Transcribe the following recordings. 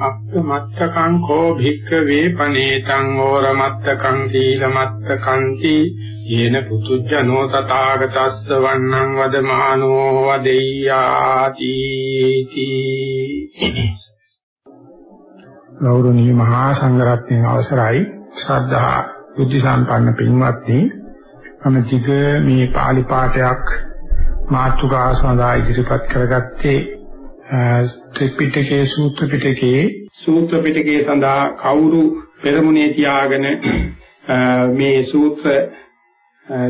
අප්පමත්තකං කෝ භික්ඛවේ පනේතං ඕරමත්තකං සීලමත්තකං යේන පුතුජනෝ තථාගතස්ස වන්නං වදමානෝ වදෙය්‍යාති ගෞරවනීය මහා සංඝරත්නයේ අවසරයි. ශ්‍රද්ධා බුද්ධ සම්පන්න පින්වත්නි මම ටික මේ pāli පාඨයක් මාතෘකා සඳහා ඉදිරිපත් කරගත්තේ ත්‍රිපිටකයේ සූත්‍ර පිටකයේ සූත්‍ර පිටකයේ සඳහා කවුරු පෙරමුණේ තියාගෙන මේ සූත්‍ර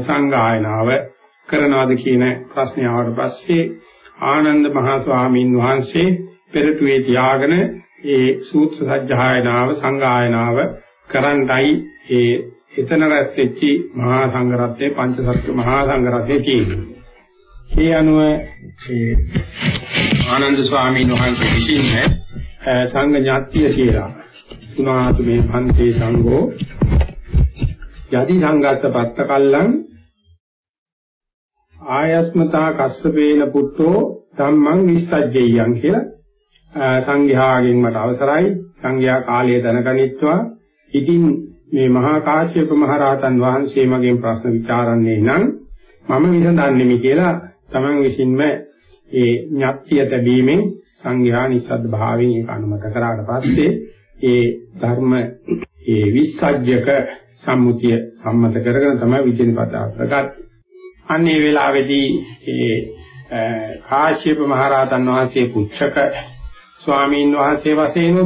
සංගායනාව කරනවාද කියන ප්‍රශ්නය ආවට පස්සේ ආනන්ද මහා ස්වාමීන් වහන්සේ පෙරටුවේ තියාගෙන ඒ සූත්‍ර සජ්ජායනාව සංගායනාව කරන්නයි ඒ එතන රැස් වෙච්ච මහා සංඝරත්නයේ පංචසත්ත්ව මහා සංඝරත්නයේ තියෙනවා. ඒ අනුව ඒ ආනන්ද ස්වාමීන් වහන්සේ විසින් සංඝ ඥාතිය කියලා. තුනාතු මේ පන්ති සංඝෝ. යදි සංගස්ස පත්ත කල්ලං ආයස්මතා කස්සපේන පුත්තෝ ධම්මං විස්සජ්ජයං කියලා. සංඝයාගෙන් මට අවසරයි. සංඝයා කාලය දැනගනිත්වා. ඉතින් මේ මහා කාශ්‍යප මහ රහතන් වහන්සේ මගෙන් ප්‍රශ්න විචාරන්නේ නම් මම විසඳන්නෙමි කියලා තමන් විසින්ම ඒ ඥාත්‍ය තැබීමෙන් සංඝයා නිස්සද්ද භාවයෙන් ඒක අනුමත කරාට පස්සේ ඒ ධර්ම ඒ විස්සජ්ජක සම්මුතිය සම්මත කරගෙන තමයි විචිනපතා ප්‍රගත්. අන්නේ වෙලාවේදී ඒ කාශ්‍යප මහ රහතන් වහන්සේ පුච්චක ස්වාමීන් වහන්සේ වශයෙන්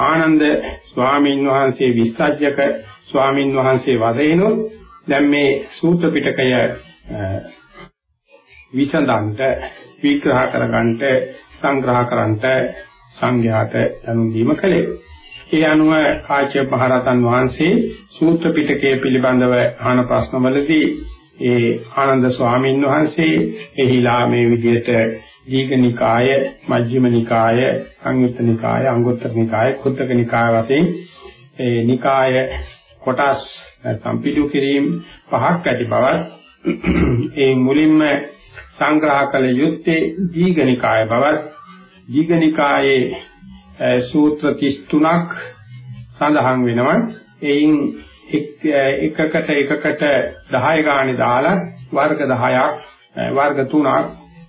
ආනන්ද ස්වාමීන් වහන්සේ විස්සජ්ජක ස්වාමීන් වහන්සේ වශයෙන් දැන් මේ සූත්‍ර පිටකය විසඳන්ට විග්‍රහ කරගන්නට සංග්‍රහ කරන්නට සංඝයාට දැනුම් දීම කලේ. ඒ අනුව කාශ්‍යප මහරහතන් වහන්සේ සූත්‍ර පිටකයේ පිළිබඳව අහන ප්‍රශ්නවලදී ඒ ආනන්ද ස්වාමීන් වහන්සේ එහිලා මේ විදිහට දීඝනිකාය, මජ්ක්‍ධිමනිකාය, සංයුත්තනිකාය, අංගුත්තරනිකාය, කුත්තකනිකාය වශයෙන් ඒ නිකාය කොටස් නැත්නම් පිටු කිරීම පහක් ඇති බවත් ඒ මුලින්ම සංග්‍රහ කළ යුත්තේ දීඝනිකාය බවත් දීඝනිකායේ සූත්‍ර 33ක් සඳහන් වෙනවා. එයින් එකකට එකකට 10 ගානේ දාලා වර්ග 10ක් වර්ග 3ක්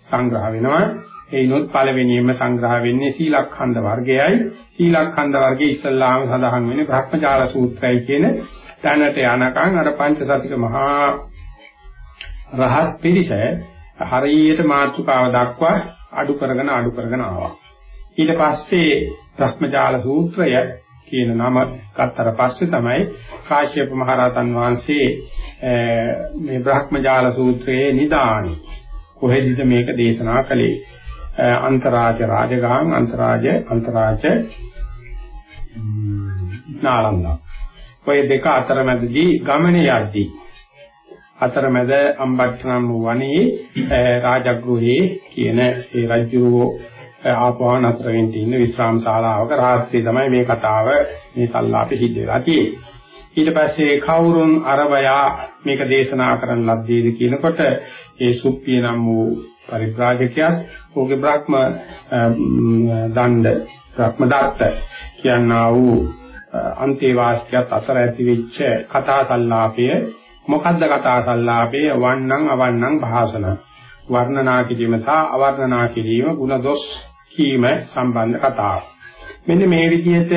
සංග්‍රහ වෙනවා. එයිනොත් පළවෙනියෙන්ම සංග්‍රහ වෙන්නේ සීලක්ඛන්ධ වර්ගයයි. සීලක්ඛන්ධ වර්ගයේ ඉස්සල්ලාම සඳහන් වෙන්නේ බ්‍රහ්මජාල සූත්‍රයයි කියන දැනට යනකම් අර පංචසතික මහා රහත් පිරිස හරියට මාතෘකාව දක්වා අඩු කරගෙන අඩු කරගෙන ආවා. ඊට පස්සේ භ්‍රමජාල සූත්‍රය කියන නම ගත්තට පස්සේ තමයි කාශ්‍යප මහරහතන් වහන්සේ මේ බ්‍රහ්මජාල සූත්‍රයේ නිදානි. කොහෙදද මේක දේශනා කළේ? අන්තරාජ රාජගාං අන්තරාජ අන්තරාජ නාලන්දා. ඔය දෙක අතරමැදදී ගමනේ යද්දී අතරමැද අම්බට්ටනම් වනයේ රාජගෘහයේ කියන ඒ රජුරෝ ආපහු නතර වෙන්න ඉන්න විශ්‍රාම ශාලාවක රාත්‍රියේ තමයි මේ කතාව මේ සල්ලාපෙ සිද්ධ වෙලා තියෙන්නේ. ඊට පස්සේ කවුරුන් අරබයා මේක දේශනා කරන්න ලද්දේද කියනකොට ඒ සුප්පිය නම් වූ පරිබ්‍රාජකයාත් ඔහුගේ බ්‍රහ්ම දණ්ඩ බ්‍රහ්ම දත්ත කියනා වූ අන්තේවාසිකයත් අතර ඇති වෙච්ච කතා සල්ලාපය මොකද්ද කතා සල්ලාපය වන්නම් අවන්නම් භාෂණ වර්ණනා කිරීම සහ අවර්ණනා කිරීම ಗುಣ දොස් කීම සම්බන්ධ කතාව. මෙන්න මේ විදිහට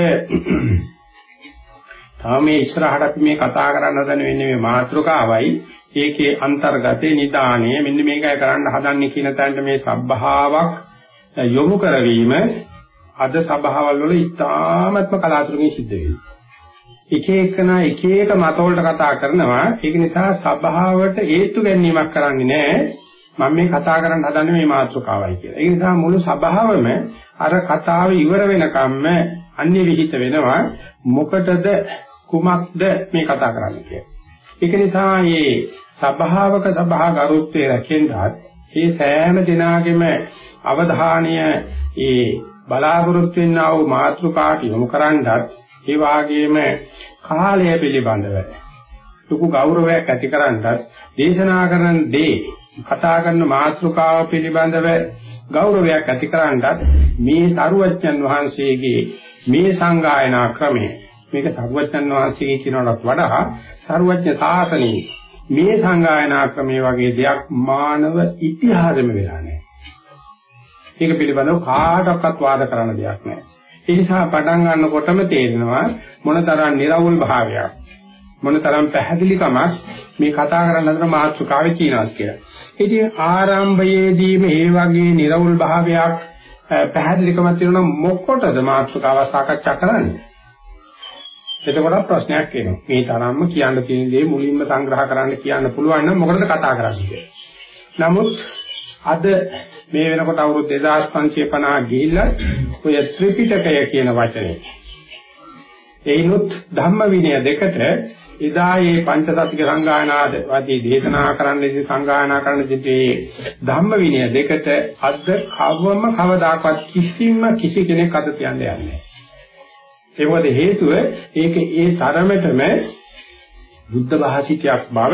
තාම මේ ඉස්සරහට අපි මේ කතා කරන්න හදන වෙන්නේ මේ මාත්‍රකාවයි ඒකේ අන්තර්ගතේ නිදාණය මෙන්න මේකයි කරන්න හදන්නේ කියන තැනට මේ සබ්භාවක් යොමු කරවීම අද සභාවල් වල ඉතාමත්ම කලාතුරකින් සිද්ධ වෙනවා. එක එකන එක එක මතවලට කතා කරනවා ඒක නිසා සභාවට හේතු ගැනීමක් කරන්නේ නැහැ. මම මේ කතා කරන්න හදන්නේ මේ මාතෘකාවයි කියලා. ඒ නිසා මුළු සභාවම අර කතාව ඉවර වෙනකම්ම අන්‍ය විහිිත වෙනවා මොකටද කුමක්ද මේ කතා කරන්නේ කියලා. ඒක නිසා මේ සභාවක සභා ගරුත්වයේ රැකෙන්නත් මේ සෑම දිනාගෙම අවධානය ඒ බලාපොරොත්තු වෙනා වූ මාතෘකාට යොමු කරන්නත් ඒ වාගේම කාලය පිළිබඳව ලොකු ගෞරවයක් ඇති කරන්නත් දේශනා කරන දේ කතා කරන මාතෘකාව පිළිබඳව ගෞරවයක් ඇති කරන්නත් මේ සරුවච්චන් වහන්සේගේ මේ සංගායනා ක්‍රමය මේක සරුවච්චන් වහන්සේගේ කියනකට වඩා සරුවච්ච සාසනයේ මේ සංගායනා ක්‍රමයේ වගේ දෙයක් මානව ඉතිහාසෙම වෙලා නැහැ. ඒක පිළිබඳව කාටවත් වාද කරන්න දෙයක් නැහැ. ඒ නිසා පටන් ගන්නකොටම තේරෙනවා මොනතරම් निराවුල් භාවයක් මොනතරම් පැහැදිලිකමක් මේ කතා කරන අතර මාතෘකාවේ කියනවා කියලා. ඉතින් ආරම්භයේදී මේ වගේ निराවුල් භාවයක් පැහැදිලිකමක් තියෙනවා මොකටද මාතෘකාව සාකච්ඡා කරන්නේ? එතකොට ප්‍රශ්නයක් එනවා. මේ තරම්ම කියන්න තියෙන දේ මුලින්ම සංග්‍රහ කරන්න කියන්න පුළුවන් නම් මොකටද කතා කරන්නේ? නමුත් අද මේ වෙනකොට අවුරුදු 2550 ගිහිල්ලා ඔය ත්‍රිපිටකය කියන වචනේ එයිනුත් ධම්ම විනය දෙකට එදා මේ පංචසතික සංගායනාද වාදී දේශනා කරන්නදී සංගායනා කරන්නදී ධම්ම විනය දෙකට අද කවම කවදාකවත් කිසිම කිසි කෙනෙක් අද කියන්නේ නැහැ. ඒකවල හේතුව ඒක ඒ තරමටම බුද්ධ භාෂිතයක් බව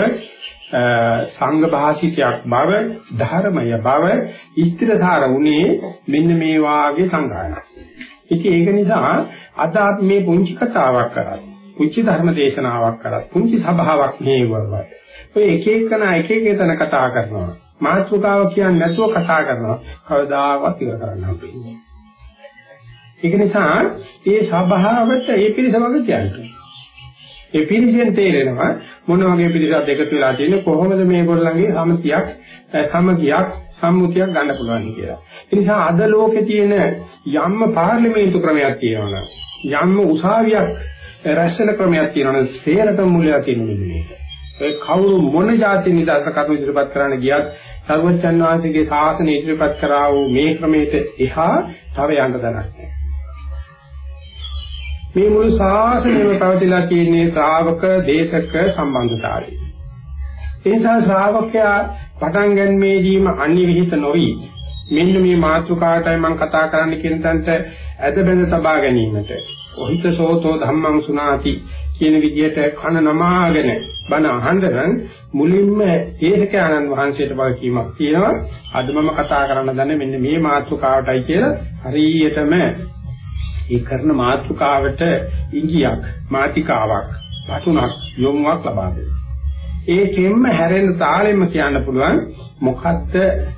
සංඝ භාෂිතයක් බව ධර්මය බව ඉස්තිරසාර වුණේ මෙන්න මේ වාගේ සංගායන. ඉතින් ඒක නිසා අද අපි මේ පුංචි කතාවක් කරා. පුංචි ධර්ම දේශනාවක් කරා. පුංචි සභාවක් නේවවා. ඔය එක එකන එක එක තැන කතා කරනවා. මාතෘකාව කියන්නේ නැතුව කතා කරනවා. කවදාවත් ඉවර කරන්න හම්බෙන්නේ. ඒක නිසා මේ සභාවට ඒ පිරිස වගේ කියන්නේ. ඒ පිරිසෙන් තේරෙනවා මොන වගේ පිරිසක් එකතු වෙලා තියෙන්නේ කොහොමද මේගොල්ලන්ගේ සමතියක් සමගියක් සම්මුතියක් ගන්න පුළුවන් කියලා. ඒ නිසා අද ලෝකේ තියෙන යම්ම පාර්ලිමේන්තු ක්‍රමයක් තියෙනවා යම්ම උසාවියක් රැස්සන ක්‍රමයක් තියෙනවා සේරටම මුලලා තියෙන මේක. ඒ කවුරු මොන જાති නිදර්ශන කරු ඉදිරිපත් කරන්න ගියත් සර්වචන් වහන්සේගේ ශාසනය ඉදිරිපත් කරා වූ මේ ක්‍රමයට එහා තව යන්න දණක් නැහැ. මේ මුළු ශාසනයම පවතිලා තියෙන්නේ ශ්‍රාවක දේශක සම්බන්ධතාවය. ඒ නිසා ශ්‍රාවකයා පටන් ගැනීමේදීම අනිවිහිත නොවි. මෙන්න මේ මාතෘකාවටයි මම කතා කරන්න කියන තැනට ඇද බැඳ තබා ගැනීමට. ඔහිත සෝතෝ ධම්මං සුනාති කියන විදිහට කන නමාගෙන බණ අහන්න මුලින්ම දේශකයන්න් වහන්සේට වගකීමක් තියෙනවා. අද මම කතා කරන්න දන්නේ මෙන්න මේ මාතෘකාවටයි කියලා හරියටම ඒ කරන මාතෘකාවට ඉංගියක් මාතිකාවක් පතුණක් යොමුවක් ලබා දෙනවා. ඒකෙන්ම හැරෙන තාලෙම කියන්න පුළුවන් මොකද්ද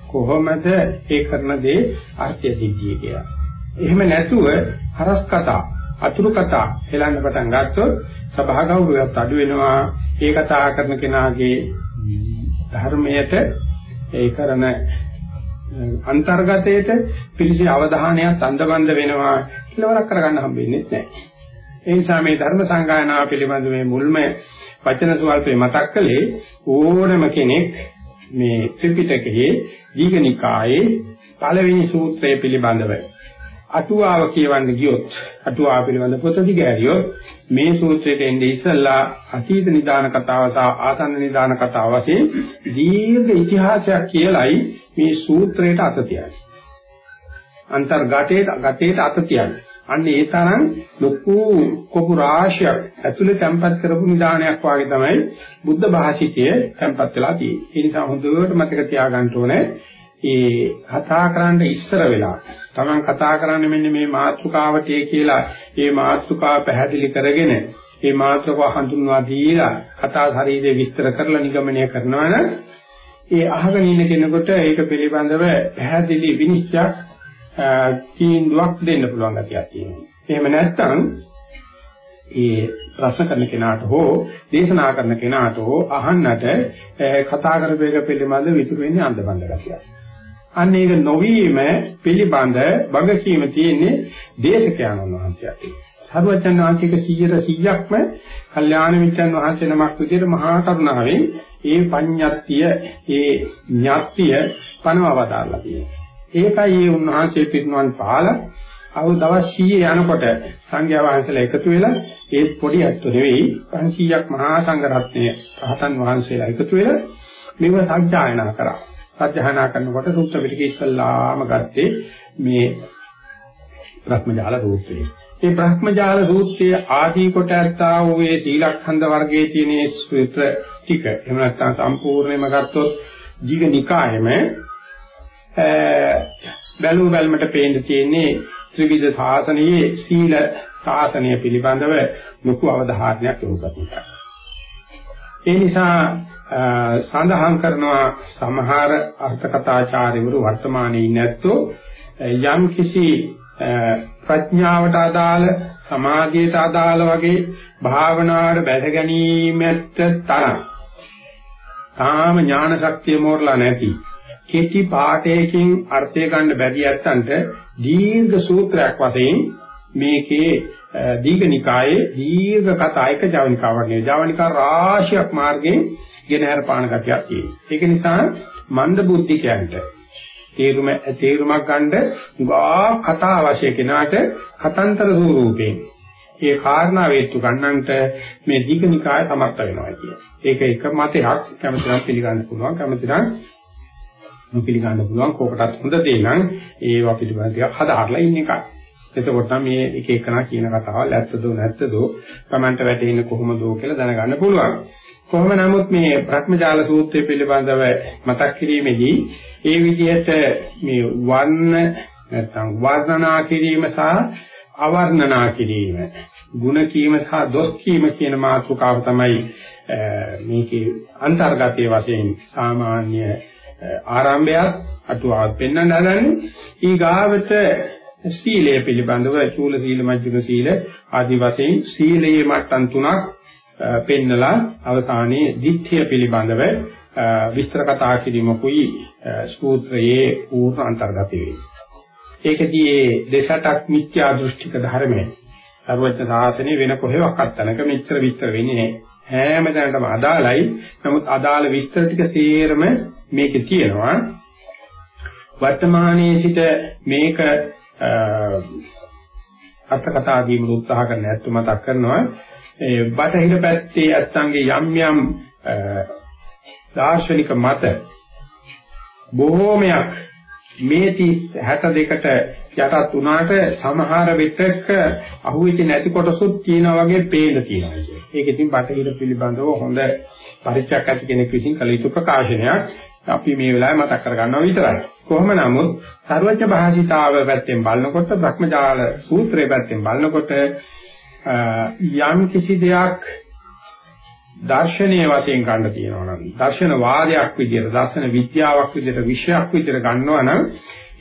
කොහොමද ඒ කරන දේ අර්ථය සිද්ධිය කියලා. එහෙම නැතුව හරස් කතා අතුරු කතා හෙලන්න පටන් ගත්තොත් සභා ගෞරවයත් අඩු වෙනවා. ඒ කතා කරන කෙනාගේ ධර්මයට ඒ කරන අන්තර්ගතයේට පිළිසි අවධානයක් අන්දබන්ද වෙනවා කෙලවරක් කරගන්න හම්බෙන්නේ නැහැ. ඒ නිසා මේ ධර්ම සංගායනාව පිළිබඳ මේ මුල්ම වචන සුවල්පේ මතක් කළේ ඕනම කෙනෙක් මේ ත්‍රිපිටකයේ දීඝනිකායේ පළවෙනි සූත්‍රය පිළිබඳව අටුවාව කියවන්න ගියොත් අටුවාව පිළිබඳ පොත දිගෑරියොත් මේ සූත්‍රයට එන්නේ ඉස්සල්ලා අතීත නිදාන කතාව සහ ආසන්න නිදාන කතාව වශයෙන් දීර්ඝ ඉතිහාසයක් කියලයි මේ සූත්‍රයට අත තියන්නේ. අන්තර්ගතයේ ගතේට අත තියන්නේ. අන්න ඒ තරම් ලොකු කොපු රාශියක් ඇතුලේ තැම්පත් කරපු නිදානයක් වාගේ තමයි බුද්ධ භාෂිතයේ තැම්පත් වෙලා තියෙන්නේ. ඒ නිසා හොඳට මතක තියාගන්න ඕනේ ඒ කතා කරන්න ඉස්සර වෙලා තමන් කතා කරන්නේ මෙන්න මේ මාතෘකාවට කියලා ඒ මාතෘකාව පැහැදිලි කරගෙන ඒ මාතෘකාව හඳුන්වා දීලා කතා ශරීරය විස්තර කරලා නිගමනය කරනවා නම් ඒ අහගෙන ඉන්න කෙනෙකුට ඒක පිළිබඳව පැහැදිලි විනිශ්චයක් තීන්දුවක් දෙන්න පුළුවන් ගැතියක් තියෙනවා. එහෙම නැත්නම් ඒ ප්‍රශ්න කරන කෙනාට හෝ දේශනා කරන කෙනාට හෝ අහන්නට කතා කරපේක පිළිබඳ විතුරු වෙන්නේ අන්දබන්ද ගතියක්. අන්න ඒක නොවීම පිළිබඳ වගකීම තියෙන්නේ දේශකයන් වහන්සේට. සරුවචන් වහන්සේක 100%ක්ම කල්යාණ මිත්‍රන් වහන්සේ නමක් විදිහට මහා කරුණාවෙන් ඒ පඤ්ඤත්තිය ඒ ඥාත්තිය පනවවදාලා තියෙනවා. ඒකයි ඒ උන්වහන්සේ පිරිනුවන් පාලා අවුරුදු දවස් 100 යනකොට සංඝයා වහන්සේලා එකතු වෙලා ඒ පොඩි අත්තු නෙවෙයි 500ක් මහා සංඝ රත්නය රහතන් වහන්සේලා එකතු වෙලා මේව සත්‍යයනා කරා. සත්‍යයනා කරනකොට සූත්‍ර පිටකේ ඉස්සල්ලාම ගත්තේ මේ බ්‍රහ්මජාල සූත්‍රය. මේ බ්‍රහ්මජාල සූත්‍රයේ ආදී කොට ඇත්තා වූ මේ සීලඛණ්ඩ වර්ගයේ තියෙන සූත්‍ර ටික එහෙම නැත්නම් සම්පූර්ණයෙන්ම ගත්තොත් දීඝනිකායෙම බැලු බැලමට පේන්න තියෙන්නේ ත්‍රිවිධ ශාසනයේ සීල ශාසනය පිළිබඳව ලොකු අවධාරණයක් යොමු කරනවා. ඒ නිසා සඳහන් කරනවා සමහර අර්ථකථාචාර්යවරු වර්තමානයේ නැත්තෝ යම් කිසි ප්‍රඥාවට අදාළ සමාධියට අදාළ වගේ භාවනාවට බැස ගැනීමට තරම් තාම ඥාන ශක්තිය මෝරලා නැති කෙටි පාඨයකින් අර්ථය ගන්න බැරි ඇත්තන්ට දීර්ඝ සූත්‍රයක් වශයෙන් මේකේ දීඝනිකායේ දීර්ඝ කතායක ජවනිකාවක් නේ ජවනිකා රාශියක් මාර්ගයෙන් ගෙනහැර පාන ගතියක් තියෙනවා. ඒක නිසා මන්ද බුද්ධිකයන්ට තේරුම තේරුමක් ගන්න ගා කතා අවශ්‍ය කෙනාට කතන්තර ස්වරූපයෙන් ඒ කාරණා වේතු ගන්නන්ට මේ දීඝනිකාය සමර්ථ වෙනවා කියන්නේ. ඒක එක මතයක් කැමතිනම් පිළිගන්න පුළුවන් කැමතිනම් නොපිළිගන්න පුළුවන් කෝකටත් හොඳ දේ නම් ඒවා පිළිබඳව ටිකක් හදාarලා ඉන්න එකයි. එතකොට මේ එක එකනා කියන කතාවල් ඇත්තද නැත්තද Tamanට වැටෙන්නේ කොහොමද කියලා දැනගන්න පුළුවන්. කොහොම නමුත් මේ භ්‍රමජාල සූත්‍රය පිළිබඳව මතක් කිරීමේදී ඒ විදිහට මේ වර්ණ නැත්නම් වර්ණනා කිරීම සහ අවර්ණනා කිරීම ಗುಣ කීම සහ දොස් කීම කියන මාතෘකාව තමයි මේකේ අන්තර්ගතයේ වශයෙන් සාමාන්‍ය ආරම්භයත් අටුවාවත් පෙන්වන්න හදන්නේ ඊගාවට සීලය පිළිබඳව චූල සීල මජ්ජිම සීල ආදි වශයෙන් සීලයේ මට්ටම් තුනක් පෙන්නලා අවසානයේ දිට්ඨිය පිළිබඳව විස්තර කතා කිරීමකුයි සූත්‍රයේ පූර්ණ අන්තර්ගත වෙන්නේ. ඒකදී මේ දෙසටක් මිත්‍යා දෘෂ්ටික ධර්මයේ සර්වඥ සාසනය වෙන කොහෙවත් අත්තනක මෙච්චර විස්තර වෙන්නේ නැහැ. හැම තැනකම අදාළයි. නමුත් අදාළ විස්තර ටික සේරම මේකේ තියෙනවා. වර්තමානයේ සිට මේක අර්ථකථා දීම උත්සාහ කරන ඇත්ත මතක් කරනවා. ඒ බටහිර පැත්තේ ඇත්තන්ගේ යම් යම් දාර්ශනික මත බොහෝමයක් මේ 62කට යටත් වුණාට සමහර විටක අහුවෙච්ච නැති කොටසුත් තියෙනවා වගේ පේන තියෙනවා කියන්නේ. ඒක ඉතින් බටහිර පිළිබඳව හොඳ පරිචයක් ඇති කෙනෙක් විසින් කළ යුතු ප්‍රකාශනයක්. අපි මේ වෙලාවේ මතක් කරගන්නවා විතරයි. කොහොම නමුත් සර්වඥ භාෂිතාව පැත්තෙන් බලනකොට භ්‍රමජාල සූත්‍රයේ පැත්තෙන් බලනකොට යම් කිසි දෙයක් දර්ශනීය වශයෙන් ගන්න තියෙනවා නම් දර්ශන වාදයක් විදිහට දර්ශන විද්‍යාවක් විදිහට විෂයක් විදිහට ගන්නවා නම්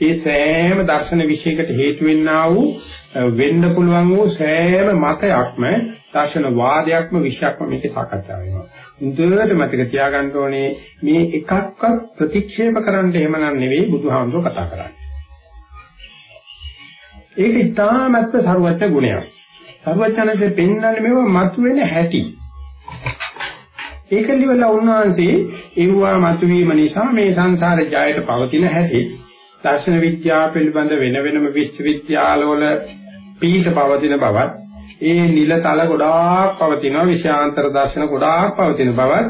ඒ සෑම දර්ශන විෂයකට හේතු වෙන්නා වූ වෙන්න පුළුවන් වූ සෑම මතයක්ම දර්ශන වාදයක්ම විෂයක්ම මේකේ සාකච්ඡා වෙනවා. මුදුවට මතක තියාගන්න ඕනේ මේ එකක්වත් ප්‍රතික්ෂේප කරන්න එහෙමනම් නෙවෙයි බුදුහාමුදුරුවෝ කතා කරන්නේ. ඒක ඉතාමත්ම සරුවච්ච ගුණයක්. සරුවච්චනසේ පෙන්වන්නේ මේව මතුවෙන හැටි. ඒකලිවල උන්වහන්සේ ඒවා මතුවීම නිසා මේ සංසාරේ ජයයට පවතින හැටි දර්ශන විද්‍යාව පිළිබඳ වෙන වෙනම විශ්වවිද්‍යාලවල පීඨ පවතින බවත් ඒ නිලතල ගොඩාක් පවතිනවා විෂයාන්තර දර්ශන ගොඩාක් පවතින බවත්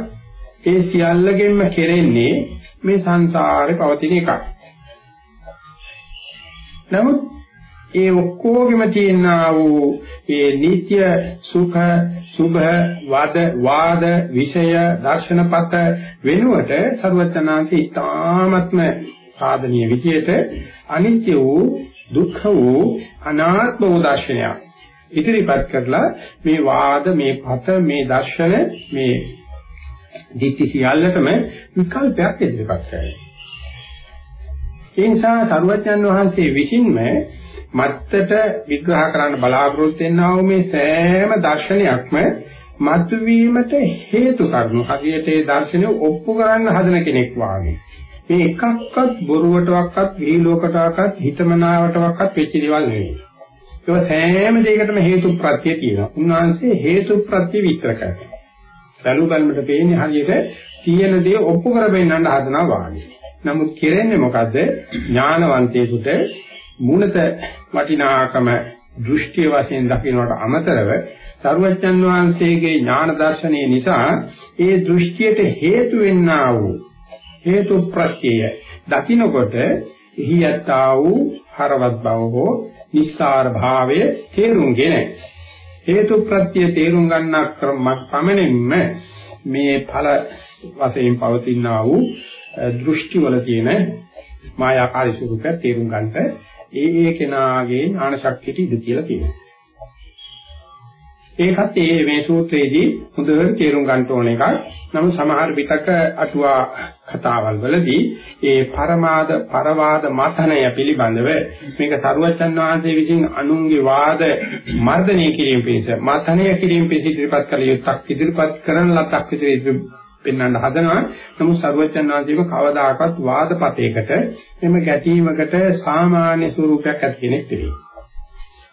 ඒ සියල්ලගෙන්ම කෙරෙන්නේ මේ සංසාරේ පවතින එකක්. නමුත් ඒ ඔක්කොගෙම තියෙනා වූ ඒ නීත්‍ය සුඛ සුභ වාද වාද විෂය දර්ශනපත වෙනුවට සරුවචනාංශී ඉතාමත්ම සාධනීය විදියට අනිත්‍ය වූ දුක්ඛ වූ අනාත්ම වූ දර්ශනයක් ඉදිරිපත් කරලා මේ වාද මේ පත මේ දර්ශන මේ දිට්ඨි සියල්ලටම විකල්පයක් ඉදිරිපත් කරනවා. ඒ නිසා සරුවචන් වහන්සේ විසින්ම මත්තට විග්‍රහ කරන්න බලාපොරොත්තු වෙනා වූ මේ සෑම දර්ශනයක්ම මතුවීමට හේතු කරනු හරියට ඒ දර්ශනය ඔප්පු කරන්න හදන කෙනෙක් වාගේ මේ එකක්වත් බොරුවටවත් විහිළුවකටවත් හිතමනාවටවත් වෙච්ච දේවල් නෙවෙයි. ඒක සෑම දෙයකටම හේතු ප්‍රත්‍ය තියෙනවා. උන්වහන්සේ හේතු ප්‍රත්‍ය විස්තර කරනවා. බැලු බැලමට පේන්නේ හරියට තියෙන දේ ඔප්පු කර පෙන්නන්න හදනවා වාගේ. නමුත් කෙරෙන්නේ මොකද්ද? ඥානවන්තයෙකුට මූලත වටිනාකම දෘෂ්ටි වශයෙන් දකින්නට අමතරව සර්වඥන් වහන්සේගේ ඥාන දර්ශනය නිසා ඒ දෘෂ්ටියට හේතු වෙන්නා වූ හේතු ප්‍රත්‍යය දකින්නකොට එහි යත්තා වූ හරවත් බව හෝ නිස්සාර භාවය තේරුම්ගෙන හේතු ප්‍රත්‍ය තේරුම් ගන්නා ක්‍රම පමණින්ම මේ ඵල වශයෙන් පවතිනා වූ දෘෂ්ටි වල තියෙන මායාකාරී ස්වරූපය තේරුම් ගන්නට ඒ ඒ කෙනාගේ ඥාන ශක්තියට ඉඳ කියලා කියනවා. ඒකත් ඒ මේ සූත්‍රයේදී හොඳට තේරුම් ගන්න ඕන එකක්. නමුත් සමහර විටක අටුවා කතාවල් වලදී ඒ පරමාද පරවාද මතනය පිළිබඳව මේක සරුවචන් වහන්සේ විසින් අනුන්ගේ වාද මර්ධනය කිරීම පිණිස මතනය කිරීම පිණිස ඉදිරිපත් කළ යුත්තක් ඉදිරිපත් කරන ලතක් විදිහට පෙන්වන්න හදනවා. නමුත් සරුවචන් වහන්සේම කවදාකවත් වාදපතේකට එම ගැටීමකට සාමාන්‍ය ස්වරූපයක් ඇති කෙනෙක් නෙවෙයි.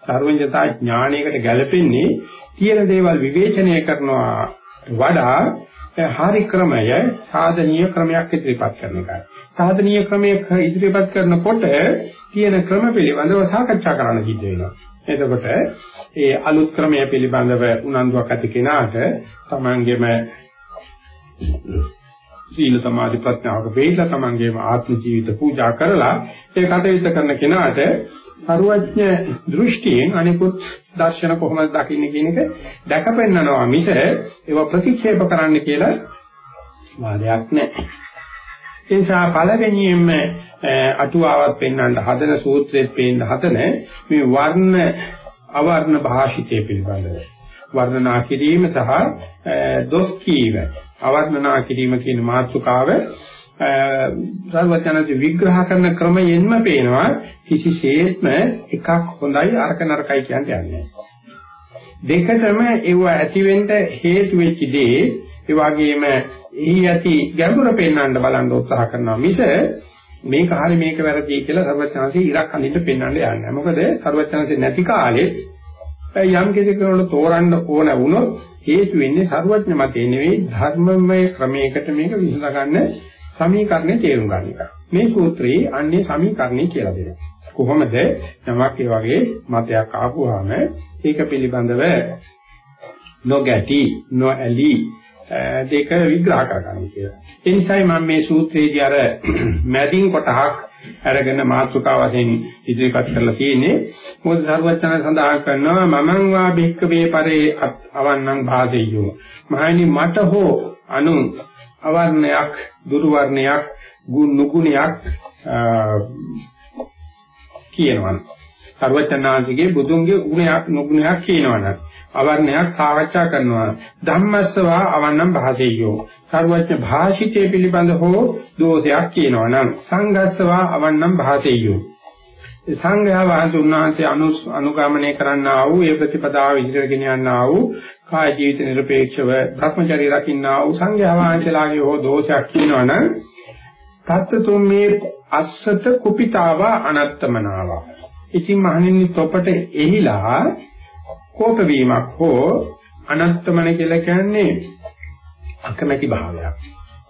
සර්වඥතා ඥානයකට ගැලපෙන්නේ තියෙන දේවල් විවේචනය කරනවා වඩා හරි ක්‍රමය සාධනීය ක්‍රමයක් ඉදිරිපත් කරන එකයි. සාධනීය ක්‍රමයක ඉදිරිපත් කරනකොට තියෙන ක්‍රම පිළිබඳව සාකච්ඡා කරන්න සිද්ධ වෙනවා. එතකොට ඒ අලුත් ක්‍රමය පිළිබඳව උනන්දුවක් ඇති කෙනාට තමන්ගේම සීල සමාධි ප්‍රඥාවක වේලා තමන්ගේම ආත්ම ජීවිත පූජා කරලා ඒ කටයුතු කරන කෙනාට සරුවඥ දෘෂ්ටියෙන් අනිකුත් දර්ශන කොහොමද දකින්නේ කියන එක දැකපෙන්නනවා මිස ඒව ප්‍රතික්ෂේප කරන්න කියලා වාදයක් නැහැ. ඒ නිසා පළවෙනියෙන්ම අටුවාවක් පෙන්වන්න හදන සූත්‍රයේ පෙන්න හදන මේ වර්ණ අවර්ණ භාෂිතය පිළිබඳව වර්ණනා කිරීම සහ දොස් කීම අවර්ණනා කිරීම කියන මාතෘකාව සර්වඥාන්ති විග්‍රහ කරන ක්‍රමයෙන්ම පේනවා කිසිසේත්ම එකක් හොඳයි අරක නරකයි කියන්නේ දෙකටම ඒව ඇතිවෙන්න හේතු වෙච්ච දේ ඒ වගේම එහි ඇති ගැඹුර පෙන්වන්න බලන්න උත්සාහ කරනවා මිස මේක හරි මේක වැරදි කියලා සර්වඥාන්සේ ඉරක් අඳින්න පෙන්වන්න යන්නේ මොකද සර්වඥාන්සේ නැති කාලේ යම් කෙනෙකුට තෝරන්න ඕන වුණොත් හේතු වෙන්නේ සර්වඥ මතේ නෙවෙයි ධර්මමය ක්‍රමයකට මේක විසඳගන්න සමීකරණේ තේරුම් ගන්න එක. මේ සූත්‍රයේ අන්නේ සමීකරණේ කියලා දෙනවා. කොහොමද යමක් ඒ වගේ මතයක් ආපුවාම ඒක පිළිබඳව නොගැටි නොඇලි දෙක විග්‍රහ කරගන්න කියලා. ඒ නිසායි මම මේ සූත්‍රයේදී අර මැදින් කොටහක් අරගෙන මාතෘකාව වශයෙන් ඉදිරිපත් කරලා තියෙන්නේ. මොකද සර්වඥයන් සඳහන් කරනවා මමං වා බික්ක වේ පරේ අවන්නං භාසෙය්‍යෝ. මහණනි මට හෝ අනු අවර්ණයක් දුර්වර්ණයක් නුගුණයක් කියනවනේ. සර්වචනාංශිකේ බුදුන්ගේ ගුණයක් නුගුණයක් කියනවනේ. අවර්ණයක් සාකච්ඡා කරනවා. ධම්මස්සවා අවන්නම් භාසෙය්‍යෝ. සර්වඥ භාෂිතේ පිළිබඳ හෝ දෝෂයක් කියනවනම් සංඝස්සවා අවන්නම් භාසෙය්‍යෝ. සංඝයා වහන්සේ උන්වහන්සේ අනුගමනය කරන්නා වූ ඒ ප්‍රතිපදාව ඉදිරියට ගෙන යන්නා වූ කාය ජීවිත නිර්පේක්ෂව භ්‍රමචර්ය රකින්නා වූ සංඝයා වහන්සේලාගේ හෝ දෝෂයක් කියනවනම් තත්තුම් මේ අස්සත කුපිතාව අනත්තමනාව. ඉතින් මහණෙනි තොපට එහිලා කෝප වීමක් හෝ අනත්තමන කියලා කියන්නේ අකමැති භාවයක්.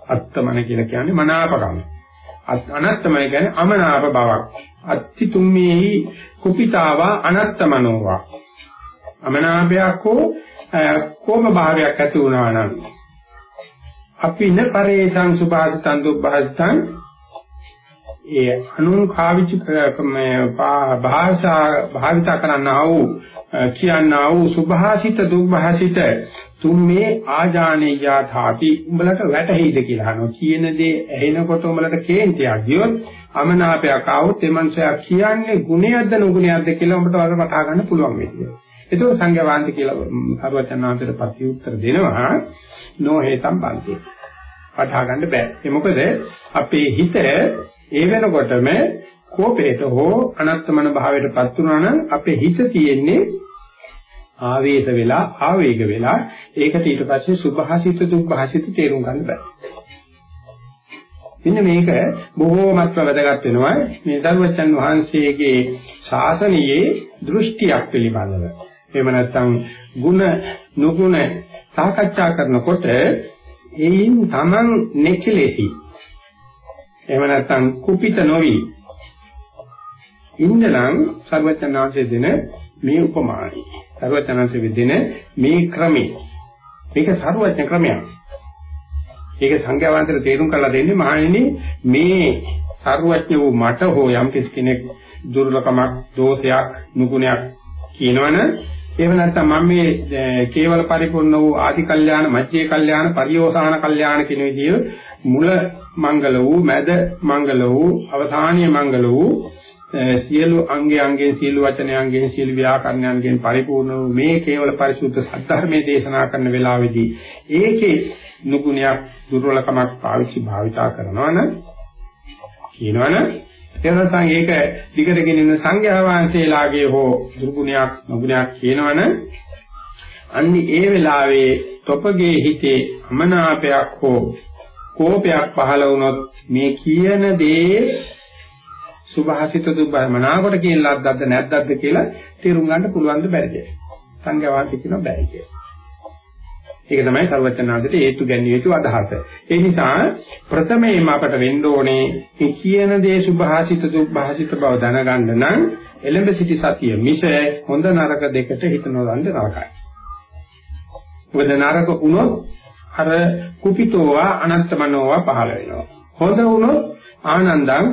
අත්තමන කියලා කියන්නේ මනාපකම. අනත්තමන කියන්නේ අමනාප බවක්. අත්ති තුම්මේහි කුපිතාව අනත්තමනෝවා. අමනාපයක් හෝ කෝප භාවයක් ඇති වුණා නම්? අපි න පරේසං සුභාසිතං දුබ්බාසිතං. ඒ අනුන් කාවිච භාෂා භාවිත කරන්නා වූ කියන්නා වූ සුභාසිත දුබ්බාසිත තුම්මේ ආජානීයා thාති උඹලට වැටහෙයිද කියලා අහනවා. කියන දේ ඇහෙනකොට උඹලට කේන්තියක් ගියොත් අමනාපයක් ආවොත් එමන්සයා කියන්නේ ගුණයක්ද නුගුණයක්ද කියලා උඹට වල වටහා ගන්න පුළුවන් වෙන්නේ. ඒක සංඝයා වහන්සේ කියලා සර්වචනාන්තයට ප්‍රතිඋත්තර දෙනවා නොහේතම් බන්ති. වටහා ගන්න බෑ. ඒ මොකද අපේ හිත ඒ වෙනකොටම කෝපයට හෝ අනත්තමන භාවයටපත් වුණා නම් අපේ හිත තියෙන්නේ ආවේශ වෙලා ආවේග වෙලා ඒකට ඊට පස්සේ සුභාසිත දුක්භාසිත තේරුම් ගන්න බෑ. මෙන්න මේක බොහෝමත්ම වැදගත් වෙනවා මේ දරුවචන් වහන්සේගේ ශාසනයේ දෘෂ්ටියක් පිළිබඳව. එහෙම නැත්නම් ಗುಣ නුගුණ සාකච්ඡා කරනකොට එයින් Taman නෙකලෙසි. එහෙම නැත්නම් කුපිත නොවි ඉන්නනම් සර්වචනාංශයේ දෙන මේ උපමානයි. සර්වචනාංශයේ දෙන මේ ක්‍රමේ මේක සර්වඥ ක්‍රමයක්. ඒක සංඝයාවන්තර තේරුම් කරලා දෙන්නේ මහණෙනි මේ සර්වඥ වූ මට හෝ යම් කෙනෙක් දුර්ලභමක් දෝෂයක් නුගුණයක් කියනවනම් එහෙම නැත්නම් මම මේ කේවල පරිපූර්ණ වූ ආදි කල්යාණ මධ්‍යේ කල්යාණ පරියෝසాన කල්යාණ කියන විදිය මුල මංගල වූ මැද මංගල වූ අවධානීය මංගල වූ සියලු අංගයන්ගෙන් සියලු වචනයන්ගෙන් සියලු ව්‍යාකරණයන්ගෙන් පරිපූර්ණ වූ මේ කේවල පරිසුද්ධ සත්‍යධර්මයේ දේශනා කරන වෙලාවේදී ඒකේ නුගුණයක් දුර්වලකමක් පාවිච්චි භාවිතා කරනවා නම් කියනවනම් එතනසන් ඒක දිගට ගෙනින්න සංඝයා වහන්සේලාගේ හෝ දුර්ගුණයක් නුගුණයක් කියනවනම් අන්නේ ඒ වෙලාවේ තොපගේ හිතේ අමනාපයක් හෝ කෝපයක් පහළ වුණොත් මේ කියන දේ සුභාසිත දුබ්බමනාවට කියන ලද්දක්ද නැද්දක්ද කියලා තේරුම් ගන්න පුළුවන් ද බැරිද? සංඝයා වහන්සේ කියනවා බැරි කියලා ඒක තමයි සර්වචනාන්දට හේතු ගැන්විය යුතු අදහස. ඒ නිසා ප්‍රථමයෙන්ම අපට වෙන්න ඕනේ මේ කියන දේ සුභාසිත දුභාසිත බව දැනගන්න නම් එලඹ සිටි සතිය මිස හොඳ නරක දෙකට හිත නොදන්න නරකයි. මොකද නරක වුණොත් අර කුපිතෝවා අනත්තමනෝවා පහළ වෙනවා. හොඳ වුණොත් ආනන්දං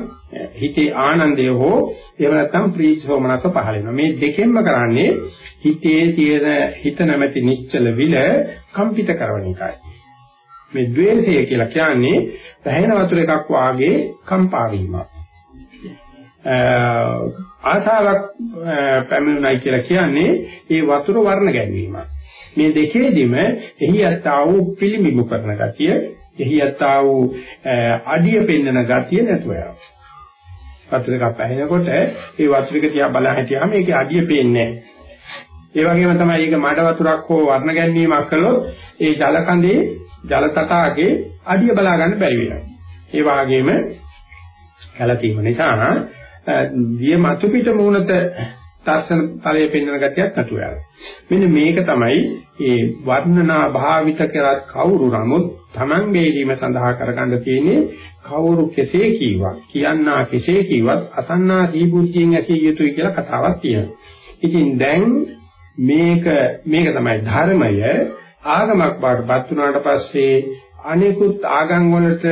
හිතේ ආනන්දය හෝ එහෙම නැත්නම් ප්‍රීති සෝමනස පහළ වෙනවා. මේ දෙකෙන්ම කරන්නේ හිතේ තියෙන හිත නැමැති නිශ්චල විල කම්පිත කරන එකයි. මේ द्वේෂය කියලා කියන්නේ පැහැෙන වතුර එකක් වාගේ කම්පා වීමක්. ආසාවක් පැමිණුණයි කියලා කියන්නේ ඒ වතුර වර්ණ ගැනීමක්. මේ දෙකේදීම එහි යත්තා වූ පිළිමිමු කරන ගතිය, එහි යත්තා වූ අඩිය පෙන්වන ගතිය නැතුව යනවා. වතුර එකක් පැහැෙනකොට ඒ වතුර එක තියා බලා හිටියාම ඒකේ අඩිය පේන්නේ ඒ වගේම තමයි ඒක මඩ වතුරක් හෝ වර්ණ ගැනීමක් කළොත් ඒ ජල කඳේ ජල තටාකේ අඩිය බලා ගන්න බැරි වෙනවා. ඒ වගේම කැළතීම නිසා දිය මතු පිට මූණත දර්ශන ඵලයේ පෙන්වන ගතියක් නැතුව යනවා. මෙන්න මේක තමයි මේ වර්ණනා භාවිත කරත් කවුරු නමුත් Taman වේදීම සඳහා කරගන්න තියෙන්නේ කවුරු කෙසේ කීවත් කියන්නා කෙසේ කීවත් අසන්නා සීබුද්ධියෙන් ඇසිය යුතුයි කියලා කතාවක් තියෙනවා. ඉතින් දැන් මේක මේක තමයි ධර්මය ආගමක් බාටපත් වුණාට පස්සේ අනිකුත් ආගම් වලට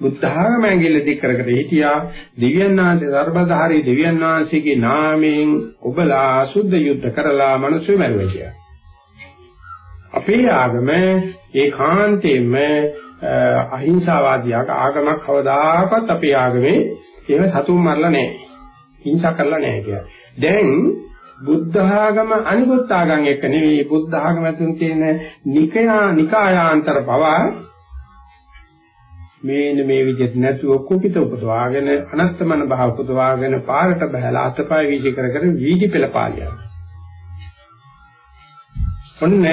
බුද්ධ ආගම ඇඟිල්ල දික් කරකට හිටියා දිව්‍යන් වහන්සේ සර්බධාරී දිව්‍යන් වහන්සේගේ නාමයෙන් ඔබලා සුද්ධ යුද්ධ කරලා මිනිස්සු මැරුවා කියලා. අපේ ආගම ඒකාන්තයෙන්ම අහිංසාවාදී ආගමක් කවදාකවත් අපේ ආගමේ එහෙම සතුන් මරලා නැහැ. හිංසා කරලා නැහැ කියලා. දැන් බුද්ධ ආගම අනිකුත් ආගම් එක්ක නෙවෙයි බුද්ධ ආගම තුන් තියෙන නිකයා නිකායාන්තර පවා මේන මේ විදිහට නැතුව කුපිත උපදවාගෙන අනත්තමන භාව උපදවාගෙන පාරට බහැලා අතපය වීසි කර කර වීදි පෙළ පාලියක්. ඔන්න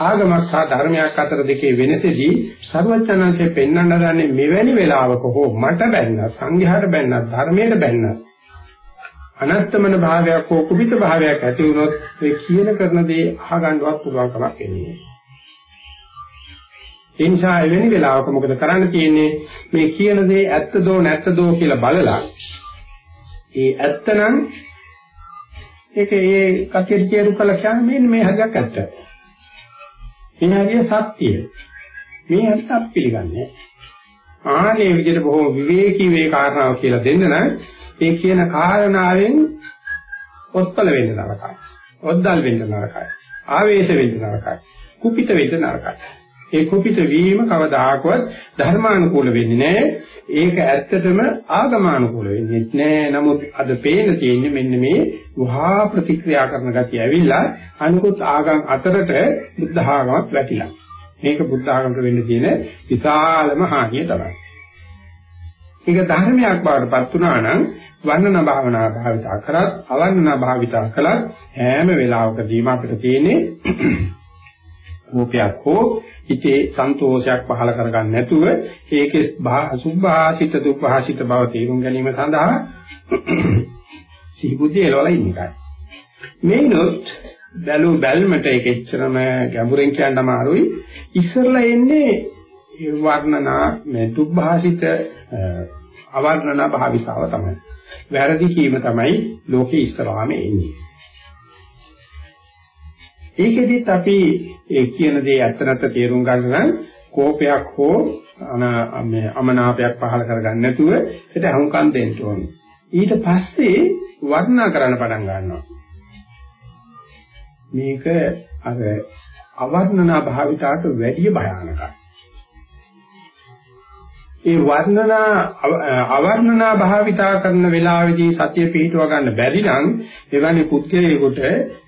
ආගමක් සහ ධර්මයක් අතර දෙකේ වෙනසෙදී සර්වඥාන්සේ පෙන්වන්න දන්නේ මෙවැනි වෙලාවක හෝ මට බැන්න සංඝයාට බැන්න ධර්මයට බැන්න අනත්තමන භාවයක් හෝ කුපිත භාවයක් ඇති වුණොත් ඒ කියන කරන දේ අහගන්නවත් පුළුවන් කමක් එන්නේ ඒ නිසා එවැනි වෙලාවක මොකද කරන්න තියෙන්නේ මේ කියන දේ ඇත්තදෝ නැත්තදෝ කියලා බලලා ඒ ඇත්තනම් ඒක ඒ කතියට කියරු කළා කියන්නේ මෙන්න මේ හරියක් ඇත්ත. මේ හරිය සත්‍යය. මේ හරියට අපි පිළිගන්නේ. ආනේ විදිහට බොහොම විවේකී වේ කාරණාව කියලා දෙන්න නම් ඒ කියන කාරණාවෙන් ඔත්තල වෙන්න නරකයි. ඔද්දල් වෙන්න නරකයි. ආවේශ වෙන්න නරකයි. කුපිත වෙන්න නරකයි. ඒ කුපිත වීම කවදාකවත් ධර්මානුකූල වෙන්නේ නැහැ. ඒක ඇත්තටම ආගමානුකූල වෙන්නේ නැහැ. නමුත් අද පේන තියෙන්නේ මෙන්න මේ වහා ප්‍රතික්‍රියා කරන ගතිය ඇවිල්ලා අනිකුත් ආගම් අතරට බුද්ධ ආගමත් වැටිලා. මේක බුද්ධ ආගමට වෙන්න තියෙන විශාලම හානිය තමයි. ඒක ධර්මයක් බවට පත් වුණා නම් වර්ණන භාවනා භාවිතා කරත් අවර්ණන භාවිතා කළත් හැම වෙලාවකදීම අපිට තියෙන්නේ රූපයක් හෝ හිතේ සන්තෝෂයක් පහළ කරගන්න නැතුව ඒකේ සුභාසිත දුභාසිත බව තේරුම් ගැනීම සඳහා සිහිබුද්ධිය එළවලා ඉන්න එකයි. මේනොත් බැලු බැල්මට ඒක එච්චරම ගැඹුරෙන් කියන්න අමාරුයි. ඉස්සරලා එන්නේ වර්ණනා මේ දුභාසිත අවර්ණනා භාවිතාව තමයි. වැරදි කීම තමයි ලෝකේ ඉස්සරහාම එන්නේ. ඒකෙදිත් අපි ඒ කියන දේ ඇත්ත නැත්ත තේරුම් ගන්න නම් කෝපයක් හෝ මේ අමනාපයක් පහල කරගන්න නැතුව ඒකට අහුම්කම් දෙන්න ඕනේ. ඊට පස්සේ වර්ණනා කරන්න පටන් ගන්නවා. මේක අර අවර්ණනා භාවිතාවට වැඩිය භයානකයි. ඒ වර්ණනා අවර්ණනා භාවිතා කරන වෙලාවේදී සතිය පිහිටුව ගන්න බැරි නම් එවැනි පුද්ගලයෙකුට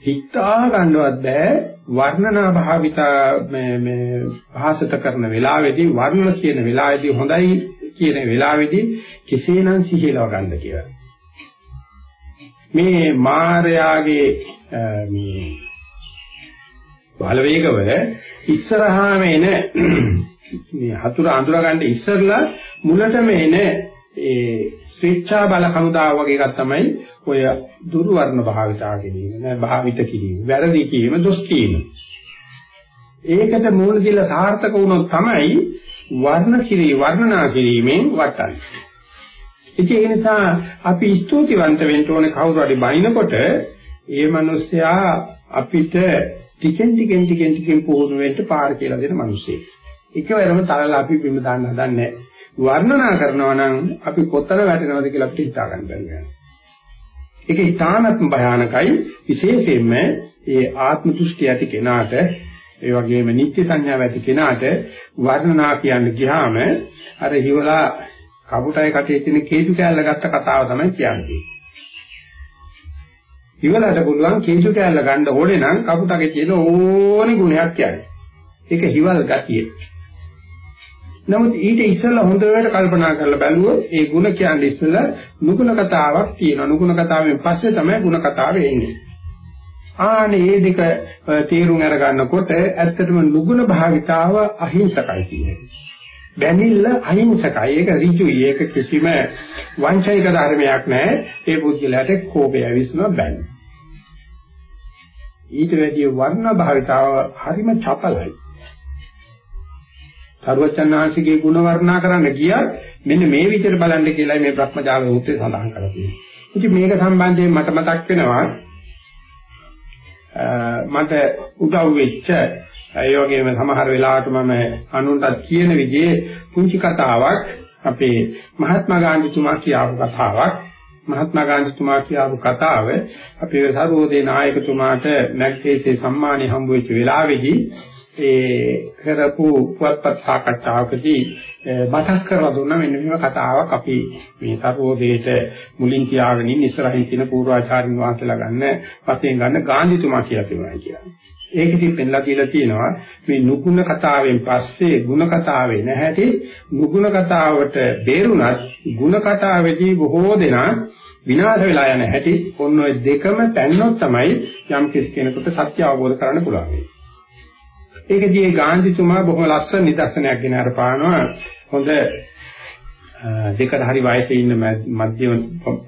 හිතා ගන්නවත් බෑ වර්ණනා භාවිතා මේ මේ භාෂිත කරන වෙලාවේදී වර්ණ කියන වෙලාවේදී හොඳයි කියන වෙලාවේදී කෙසේනම් සිහිලව ගන්න කියලා. මේ මායාගේ මේ බල වේගවල ඉස්සරහාම එන මේ හතුර අඳුර ගන්න ඉස්සරලා මුලටම එන ඒ ස්වේච්ඡා බල කමුදාව වගේ එකක් තමයි ඔය දුර්වර්ණ භාවිතා කිරීම නෑ භාවිත කිරීම වැරදි කීම දොස් කීම ඒකට මූල කියලා සාර්ථක වුණොත් තමයි වර්ණ කිරී වර්ණනා කිරීමෙන් වටන්නේ ඉතින් ඒ නිසා අපි ස්තුතිවන්ත වෙන්න ඕනේ කවුරු හරි බයිනකොට ඒ මිනිස්සයා අපිට ටිකෙන් ටිකෙන් ටිකෙන් ටිකෙන් පුහුණු වෙන්න පාර කියලා දෙන මිනිස්සෙක්. එකවරම තරලා අපි බිම දාන්න හදන්නේ වර්ණනා කරනවා නම් අපි කොතන වැටෙනවද කියලා අපිට හිතා ගන්න බැහැ. ඒක ඉතාමත් භයානකයි විශේෂයෙන්ම ඒ ආත්ම දෘෂ්ටි ඇති කෙනාට ඒ වගේම නිත්‍ය සංඥාව ඇති කෙනාට වර්ණනා කියන්න ගියාම අර හිවලා කපුටයි කටේ තියෙන කේතු කෑල්ල ගත්ත කතාව තමයි කියන්නේ. හිවලට පුළුවන් කේතු කෑල්ල ගන්න ඕනේ නම් කපුටගේ තියෙන ඕනේ ගුණයක් කියන්නේ. ඒක හිවල් ගතිය. නමුත් ඊට ඉස්සෙල්ලා හොඳට කල්පනා කරලා බැලුවොත් ඒ ಗುಣ කියන්නේ ඉස්සෙල්ලා නුගුණ කතාවක් තියෙනවා. නුගුණ කතාවෙන් පස්සේ තමයි ಗುಣ කතාව එන්නේ. ආනේ මේ දෙක තේරුම් අරගන්නකොට ඇත්තටම නුගුණ භාවිතාව අහිංසකයි කියන්නේ. බැනිල්ල අහිංසකයි. ඒක ඍජුයි. ඒක කිසිම වංචනික ධර්මයක් නැහැ. ඒ පුද්ගලයාට කෝපය විශ්න බැහැ. ඊට වැඩිය වර්ණ භාවිතාව හරිම චපලයි. සර්වචන්නාංශිකේ ගුණ වර්ණනා කරන්න ගියත් මෙන්න මේ විදිහට බලන්න කියලා මේ බ්‍රහ්මජාල සූත්‍රයේ සඳහන් කරලා තියෙනවා. ඉතින් මේක සම්බන්ධයෙන් මට මතක් වෙනවා මට උදව් වෙච්ච ඒ වගේම සමහර වෙලාවට මම අනුන්ටත් කියන විදිහේ පුංචි කතාවක් අපේ මහත්මා ගාන්ධිතුමා කියාපු කතාවක් මහත්මා ගාන්ධිතුමා කියාපු කතාව අපේ සර්වෝදේ නායකතුමාට මැග්සේසේ සම්මානය හම්බ වෙච්ච වෙලාවේදී ඒ කරපු පුවත්පත් සාකච්ඡාවකදී මතක් කරලා දුන්නා මෙන්න මෙහෙම කතාවක් අපි මේ සර්වෝදේට මුලින් තියාගෙන ඉන්න ඉස්සරහින් තියෙන පූර්වාචාරින් වහන්සේලා ගන්න වශයෙන් ගන්න ගාන්ධිතුමා කියලා කියනවා කියලා. ඒකෙදි පෙන්ලා කියලා තියෙනවා මේ නුගුණ කතාවෙන් පස්සේ ಗುಣ කතාවේ නැහැටි නුගුණ කතාවට බේරුණත් ಗುಣ කතාවේදී බොහෝ දෙනා විනාශ වෙලා යන හැටි ඔන්න ඔය දෙකම පැන්නොත් තමයි යම් කෙනෙකුට සත්‍ය අවබෝධ කරගන්න පුළුවන්. ඒකදී ගාන්ධිතුමා බොහොම ලස්සන නිදර්ශනයක් ගෙන අරපානවා හොඳ දෙකට හරි වයසේ ඉන්න මධ්‍යම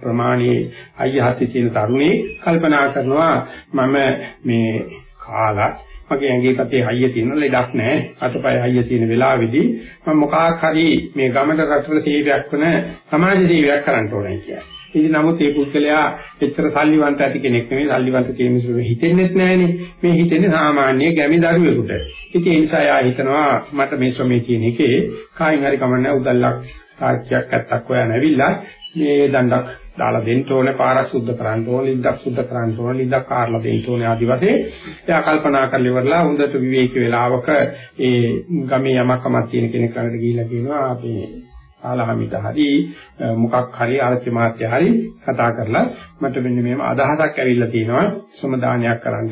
ප්‍රමාණයේ අයියහත් තියෙන තරුණේ කල්පනා කරනවා මම මේ කාලා මගේ ඇඟේ කතේ හයිය තියෙන ලෙඩක් නැහැ අතපය හයිය තියෙන වෙලාවේදී මම මොකක් හරි මේ ගමන රටවල සේවයක් වන සමාජ සේවයක් කරන්න ඕනේ කියලා. ඉතින් නමුත් මේ පුද්ගලයා එච්චර සල්ලිවන්ත ඇති කෙනෙක් නෙවෙයි සල්ලිවන්ත කියන මිනිස්සු හිතෙන්නේ නැහනේ. මේ හිතෙන්නේ සාමාන්‍ය ගැමි දරුවෙකුට. ඉතින් ඒ නිසා යා හිතනවා මට මේ ශ්‍රමයේ තියෙන එකේ කායින් හරි කමන්නේ උදල්ලක් තාක්ෂයක් ඇත්තක් හොයන ඇවිල්ලා මේ දණ්ඩක් දාලා දෙන්න ඕනේ. පාරක් සුද්ධ කරන්න ඕනේ. ලින්දක් සුද්ධ කරන්න ඕනේ. ලින්දක් කාරලා දෙන්න ඕනේ ආදි වශයෙන්. එයා කල්පනා කරලා ඉවරලා හොඳට විවේක වේලාවක ඒ ගමේ යමක්මක් තියෙන කෙනෙක් ළඟට ගිහිල්ලා කියනවා අපි ආලහමිත හරි මොකක් හරි ආර්ථික මාත්‍ය හරි කතා කරලා මට මෙන්න මේම අදහසක් ඇවිල්ලා තියෙනවා. සමදානයක් කරන්න.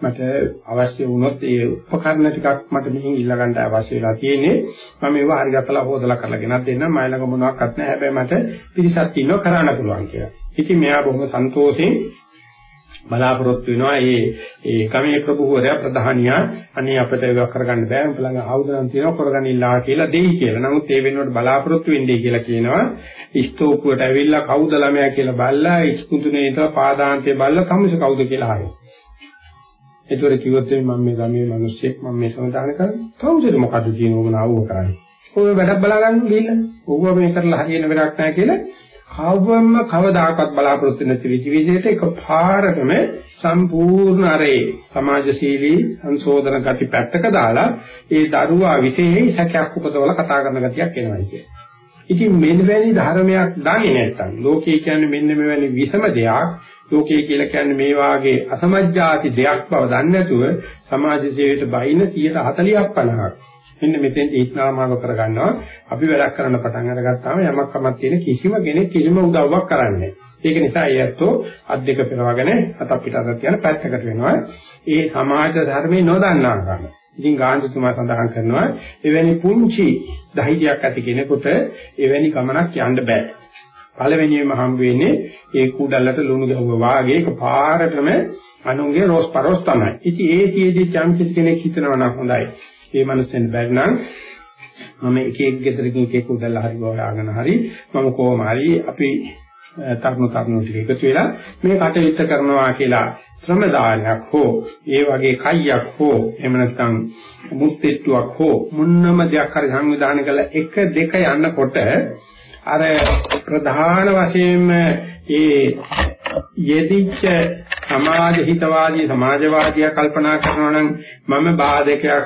මට අවශ්‍ය වුණොත් ඒ උපකරණ ටිකක් මට මෙහින් ඉල්ල ගන්න අවශ්‍ය වෙලා තියෙන්නේ. මම ඒවා හරි ගතලා හොදලා කරලා ගෙනත් දෙන්නම්. මයි ළඟ මොනවත් නැහැ. හැබැයි මට පිරිසක් ඉන්නව කරන්න පුළුවන් කියලා. ඉතින් මෙයා බොහොම සන්තෝෂෙන් බලාපොරොත්තු වෙනවා ඒ ඒ කමේ ප්‍රභූවරයා ප්‍රධානියා අනේ අපිට ඒක කරගන්න බෑ උඹ ළඟ ආයුධ නම් තියෙනවා කරගන්නilla කියලා දෙයි කියලා. නමුත් ඒ වෙනුවට බලාපොරොත්තු වෙන්නේ කියලා කියනවා. ඉස්තෝපුවට ඇවිල්ලා කවුද ළමයා කියලා බල්ලා ඉස්කුතුනේ ඉතලා පාදාන්තයේ බල්ලා කමුස කවුද කියලා අහනවා. ඒතර කිව්වොත් මම මේ ගමේ මිනිස්සෙක් මම මේ සමාදාන කරන්නේ. කවුද මොකද්ද කියන ඕක නාවුව කරන්නේ. ඔය වැඩක් බලා ගන්න ගිහිල්ලා. ඕව මේ කරලා හරියන වැඩක් නැහැ කියලා කවවම කවදාකවත් බලාපොරොත්තු නැති විදිහට එකපාරටම සම්පූර්ණ අරේ සමාජශීලී සංශෝධන ගති පැත්තක දාලා ඒ දරුවා විශේෂයි සැකයක් උපදවලා කතා කරන ගතියක් එනවා කියන්නේ. ඉතින් මෙවැනි ධර්මයක් දන්නේ නැත්නම් ලෝකේ කියන්නේ මෙන්න මෙවැනි විසම දෙයක් ලෝකේ කියලා කියන්නේ මේ වාගේ අසමජ්ජාති දෙයක් බව දන්නේ නැතුව සමාජ ජීවිත බයින 140ක් 50ක් මෙන්න මෙතෙන් ඊත්නාමාව කරගන්නවා. අපි වැඩක් කරන්න පටන් අරගත්තාම යමක් කමක් තියෙන කිසිම කෙනෙක් කිසිම උදව්වක් කරන්නේ ඒක නිසා ඒත්තෝ අත් දෙක පෙරවගෙන අත අපිට අත කියන පැත්තකට වෙනවා. ඒ සමාජ ධර්මයේ නොදන්නා කම. ඉතින් ගාන්ධිතුමා සඳහන් කරනවා එවැනි පුංචි ධෛර්යයක් ඇති කෙනෙකුට එවැනි ගමනක් යන්න බෑ. පළවෙනියම හම් වෙන්නේ ඒ කුඩල්ලට ලුණු ගැහුවා වාගේ එකපාරටම අනුන්ගේ රෝස් පරෝස් තමයි. ඉතින් ඒ තියේදී චම්පිත් කෙනෙක් හිතනවා නම් හොඳයි. ඒ මනුස්සෙන් බැරි නම් මම එක එක ගෙදරකින් එක එක උදැල්ල හරි හොයාගෙන හරි මම කොහොම හරි අපි තරුණ තරුණ ටික එකතු වෙලා මේ කටයුත්ත කරනවා කියලා ශ්‍රම දානයක් හෝ ඒ වගේ කයියක් හෝ එහෙම නැත්නම් මුස්තිට්ටුවක් හෝ මුන්නම දෙයක් හරි සංවිධානය කළ එක දෙක යනකොට අර ප්‍රධාන වශයෙන්ම ඒ යෙදිච්ච සමාජ හිතවාදී සමාජවාදී කල්පනා කරනවා නම් මම බාධකයක්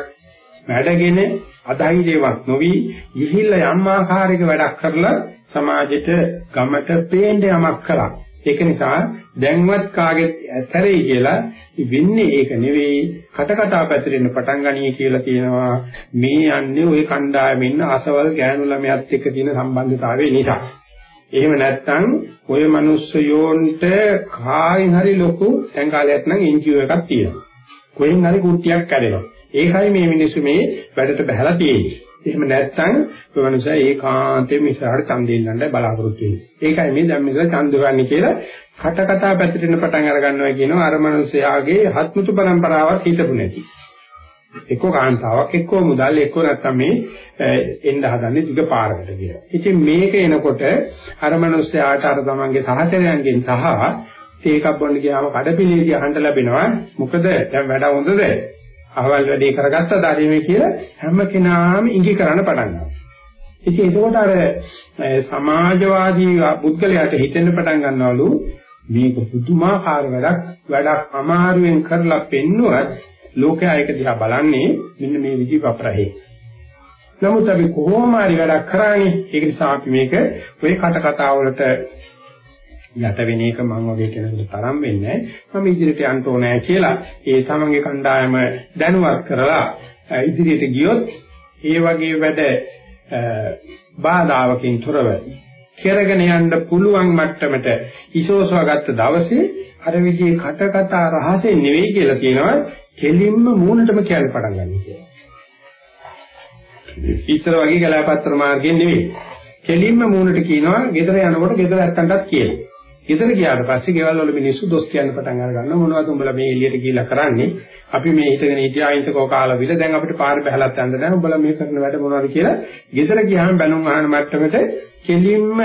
වැඩගෙන අධෛර්යවත් නොවි ගිහිල්ලා යම් ආකාරයක වැඩක් කරලා සමාජෙට ගමට පේන්න යමක් කළා. ඒක නිසා දැන්වත් කාගෙත් ඇතරෙයි කියලා වෙන්නේ ඒක නෙවෙයි කට කතා පැතිරෙන්න පටන් ගනී කියලා කියනවා මේ යන්නේ ওই කණ්ඩායමේ ඉන්න අසවල් ගෑනු ළමයාත් එක්ක තියෙන සම්බන්ධතාවය නිසා. එහෙම නැත්නම් ඔය මිනිස්සුයෝන්ට කායින් හරි ලොකු දැන් කාලයක් නම් එන්ජියෝ එකක් තියෙනවා. කොහෙන් හරි කුට්ටියක් කැඩෙනවා. ඒකයි මේ මිනිස්සු මේ වැඩට බහැලා තියෙන්නේ. එහෙම නැත්නම් ඔය මනුස්සයා ඒකාන්තයෙන් ඉස්සරහට ඡන්දෙ ඉන්නන්න බලාපොරොත්තු වෙන්නේ. ඒකයි මේ දැන් මෙතන ඡන්ද ගන්න කියලා කට කතා පැතිරෙන පටන් අර ගන්නවා කියනවා අර මනුස්සයාගේ හත්මුතු පරම්පරාවක් හිටපු නැති. එක්ක කාන්තාවක් එක්ක මුදල් එක්ක නැත්නම් මේ එන්න හදන්නේ දිග පාරකට කියලා. ඉතින් මේක එනකොට අර මනුස්සයාට අර තමන්ගේ සහචරයන්ගෙන් සහ තේකක් බොන්න ගියාම කඩපිලියේදී අහන්න ලැබෙනවා මොකද දැන් වැඩ හොඳද අහවල් වැඩේ කරගත්ත ධර්මයේ කියලා හැම කෙනාම ඉඟි කරන්න පටන් ගන්නවා. ඉතින් ඒකෝට අර සමාජවාදී පුද්ගලයාට හිතෙන්න පටන් ගන්නවලු මේක පුදුමාකාර වැඩක් වැඩක් අමාරුවෙන් කරලා පෙන්නුවත් ලෝකයා ඒක දිහා බලන්නේ මෙන්න මේ විදි වපරහේ. නමුත් අපි කොහොම හරි වැඩක් කරානේ ඒක නිසා අපි මේක ඔය කට කතා වලට යට වෙන එක මම වගේ කෙනෙකුට තරම් වෙන්නේ මම ඉදිරියට යන්න ඕනෑ කියලා ඒ තමන්ගේ කණ්ඩායම දැනුවත් කරලා ඉදිරියට ගියොත් ඒ වගේ වැඩ බාධාවකින් තොරව කරගෙන යන්න පුළුවන් මට්ටමට ඉසෝසවාගත්ත දවසේ අර විදිහේ කට කතා රහසෙන් නෙවෙයි කියලා කියනවා කෙලින්ම මූණටම කියන්න පටන් ගන්න කියලා. ඉස්සර වගේ ගලාපත්‍ර මාර්ගයෙන් නෙවෙයි. කෙලින්ම මූණට කියනවා ගෙදර යනකොට ගෙදර ඇත්තන්ටත් කියනවා. ගෙදර ගියාට පස්සේ ගෙවල් වල මිනිස්සු දොස් කියන්න පටන් අර ගන්නවා මොනවද උඹලා මේ එළියට ගිහිල්ලා කරන්නේ අපි මේ හිතගෙන හිටියා අයින්තකෝ කාලා විල දැන් අපිට පාර බහලත් යන්න නැහැ උඹලා මේ කරන වැඩ මොනවද කියලා ගෙදර ගියාම බැනුම් අහන මට්ටමට කෙලින්ම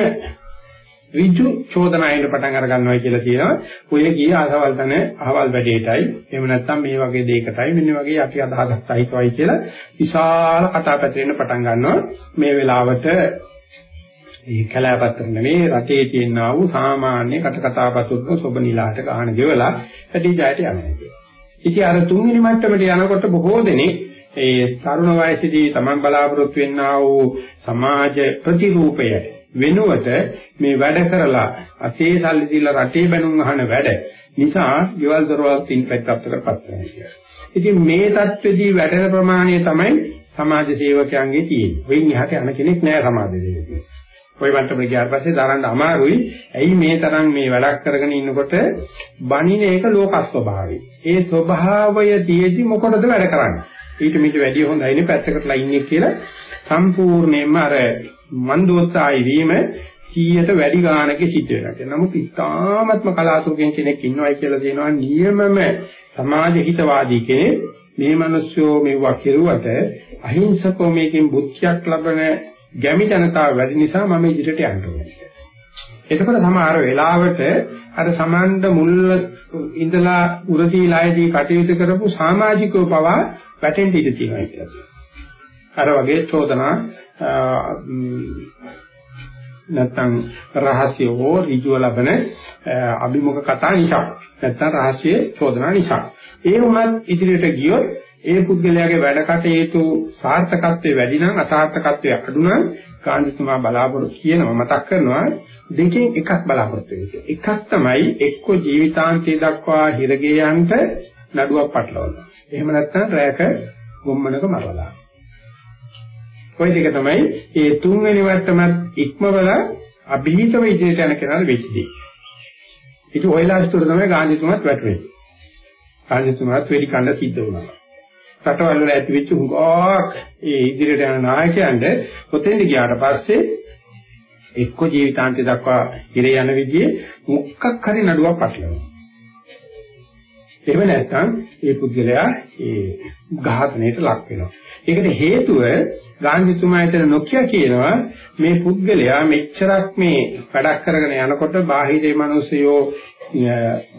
ඍජු චෝදනායන පටන් අර ගන්නවා කියලා කියනවා. ඔය ගියේ අහවල් තන අහවල් වැඩේටයි. එහෙම නැත්නම් මේ වගේ දෙයකටයි මෙන්න වගේ අපි අදහසක් තයිතවයි කියලා විශාල කතා පැතිරෙන්න පටන් ගන්නවා. මේ වෙලාවට මේ කලාපත්‍ර නෙමේ රටේ තියෙනා වූ සාමාන්‍ය කටකතාපතුත්ව සොබ නිලාට ගහන ගෙවලා ඇටි ජයට යනවා. ඉතින් අර තුන්වෙනි මට්ටමට යනකොට බොහෝ දෙනෙක් ඒ තරුණ වයසේදී Taman බලාපොරොත්තු වෙන්නා වූ සමාජ ප්‍රතිරූපය වෙනුවට මේ වැඩ කරලා අතේ සල්ලි දීලා රටේ බැනුම් අහන වැඩ නිසා ගෙවල් දොරවල් තින් පැත්තකටපත් වෙනවා. ඉතින් මේ தත්ත්වෙදී වැඩෙන ප්‍රමාණය තමයි සමාජ සේවකයන්ගේ තියෙන්නේ. වෙන් එහාට යන කෙනෙක් නෑ සමාජ සේවකයෙක්. ওই මට්ටමට ගියාට පස්සේ දරන්න අමාරුයි. ඇයි මේ තරම් මේ වැඩක් කරගෙන ඉන්නකොට බණින එක ලෝක ස්වභාවය. ඒ ස්වභාවය දිෙදි මොකටද වැඩ කරන්නේ? ඊට මිට වැඩිය හොඳයිනේ පැත්තකටලා ඉන්නේ කියලා සම්පූර්ණයෙන්ම අර මන්දෝත්සාහය වීම කීයට වැඩි ගානක සිද්ධ වෙනවා. නමුත් ඉතාමත්ම කලාතුරකින් කෙනෙක් ඉන්නවයි කියලා කියනවා නියමම සමාජ හිතවාදී කෙනෙක් මේ මිනිස්සුෝ මෙවුවා කෙරුවට අහිංසකව මේකෙන් බුද්ධියක් ලබන ගැමි ජනතාව වැඩි නිසා මම ඉදිරියට යන්න ඕනේ. එතකොට සමහර වෙලාවට අර සමාන්ද මුල් ඉඳලා උරසීලායේදී කටයුතු කරපු සමාජිකව පවා වැටෙන්න ඉඩ තියෙනවා කියලා. අර වගේ චෝදනා නැත්නම් රහස්‍ය හෝ ඍජුව ලබන අභිමුඛ කතා නිසා නැත්නම් රහස්‍ය චෝදනා නිසා ඒ වුණත් ඉදිරියට ගියොත් ඒ පුද්ගලයාගේ වැඩ කටයුතු සාර්ථකත්වයේ වැඩි නම් අසාර්ථකත්වයේ අඩු නම් කාන්තිතුමා බලාපොරොත්තු කියනවා මතක් කරනවා දෙකෙන් එකක් බලාපොරොත්තු වෙන්නේ. එකක් තමයි එක්ක ජීවිතාන්තය දක්වා හිරගේ යන්ට නඩුවක් පටලවනවා. එහෙම නැත්නම් රැක ගොම්මනක මරවලා. ওই දෙක තමයි ඒ තුන්වෙනි වට්ටමත් ඉක්මවල අභීතව ඉදිරියට යන කෙනාට වෙච්ච දේ. ඉතින් ඔයලා අස්තුර තමයි ගාන්ධිතුමත් වැටුනේ. ගාන්ධිතුමත් වෙඩි කන්න සිද්ධ වුණා. රටවල් වල ඇති වෙච්ච හුඟක් ඒ ඉදිරියට යන නායකයන්ට ඔතෙන්ද ගියාට පස්සේ එක්ක ජීවිතාන්තය දක්වා ඉරේ යන විදිහේ මුක්කක් හරි නඩුවක් පටලවනවා. එහෙම නැත්නම් ඒ පුද්ගලයා ඒ ඝාතනයට ලක් වෙනවා. ඒකට හේතුව ගාන්ධිතුමා හිතන නොකිය කියනවා මේ පුද්ගලයා මෙච්චරක් මේ වැඩක් කරගෙන යනකොට බාහිරේ මිනිස්සුયો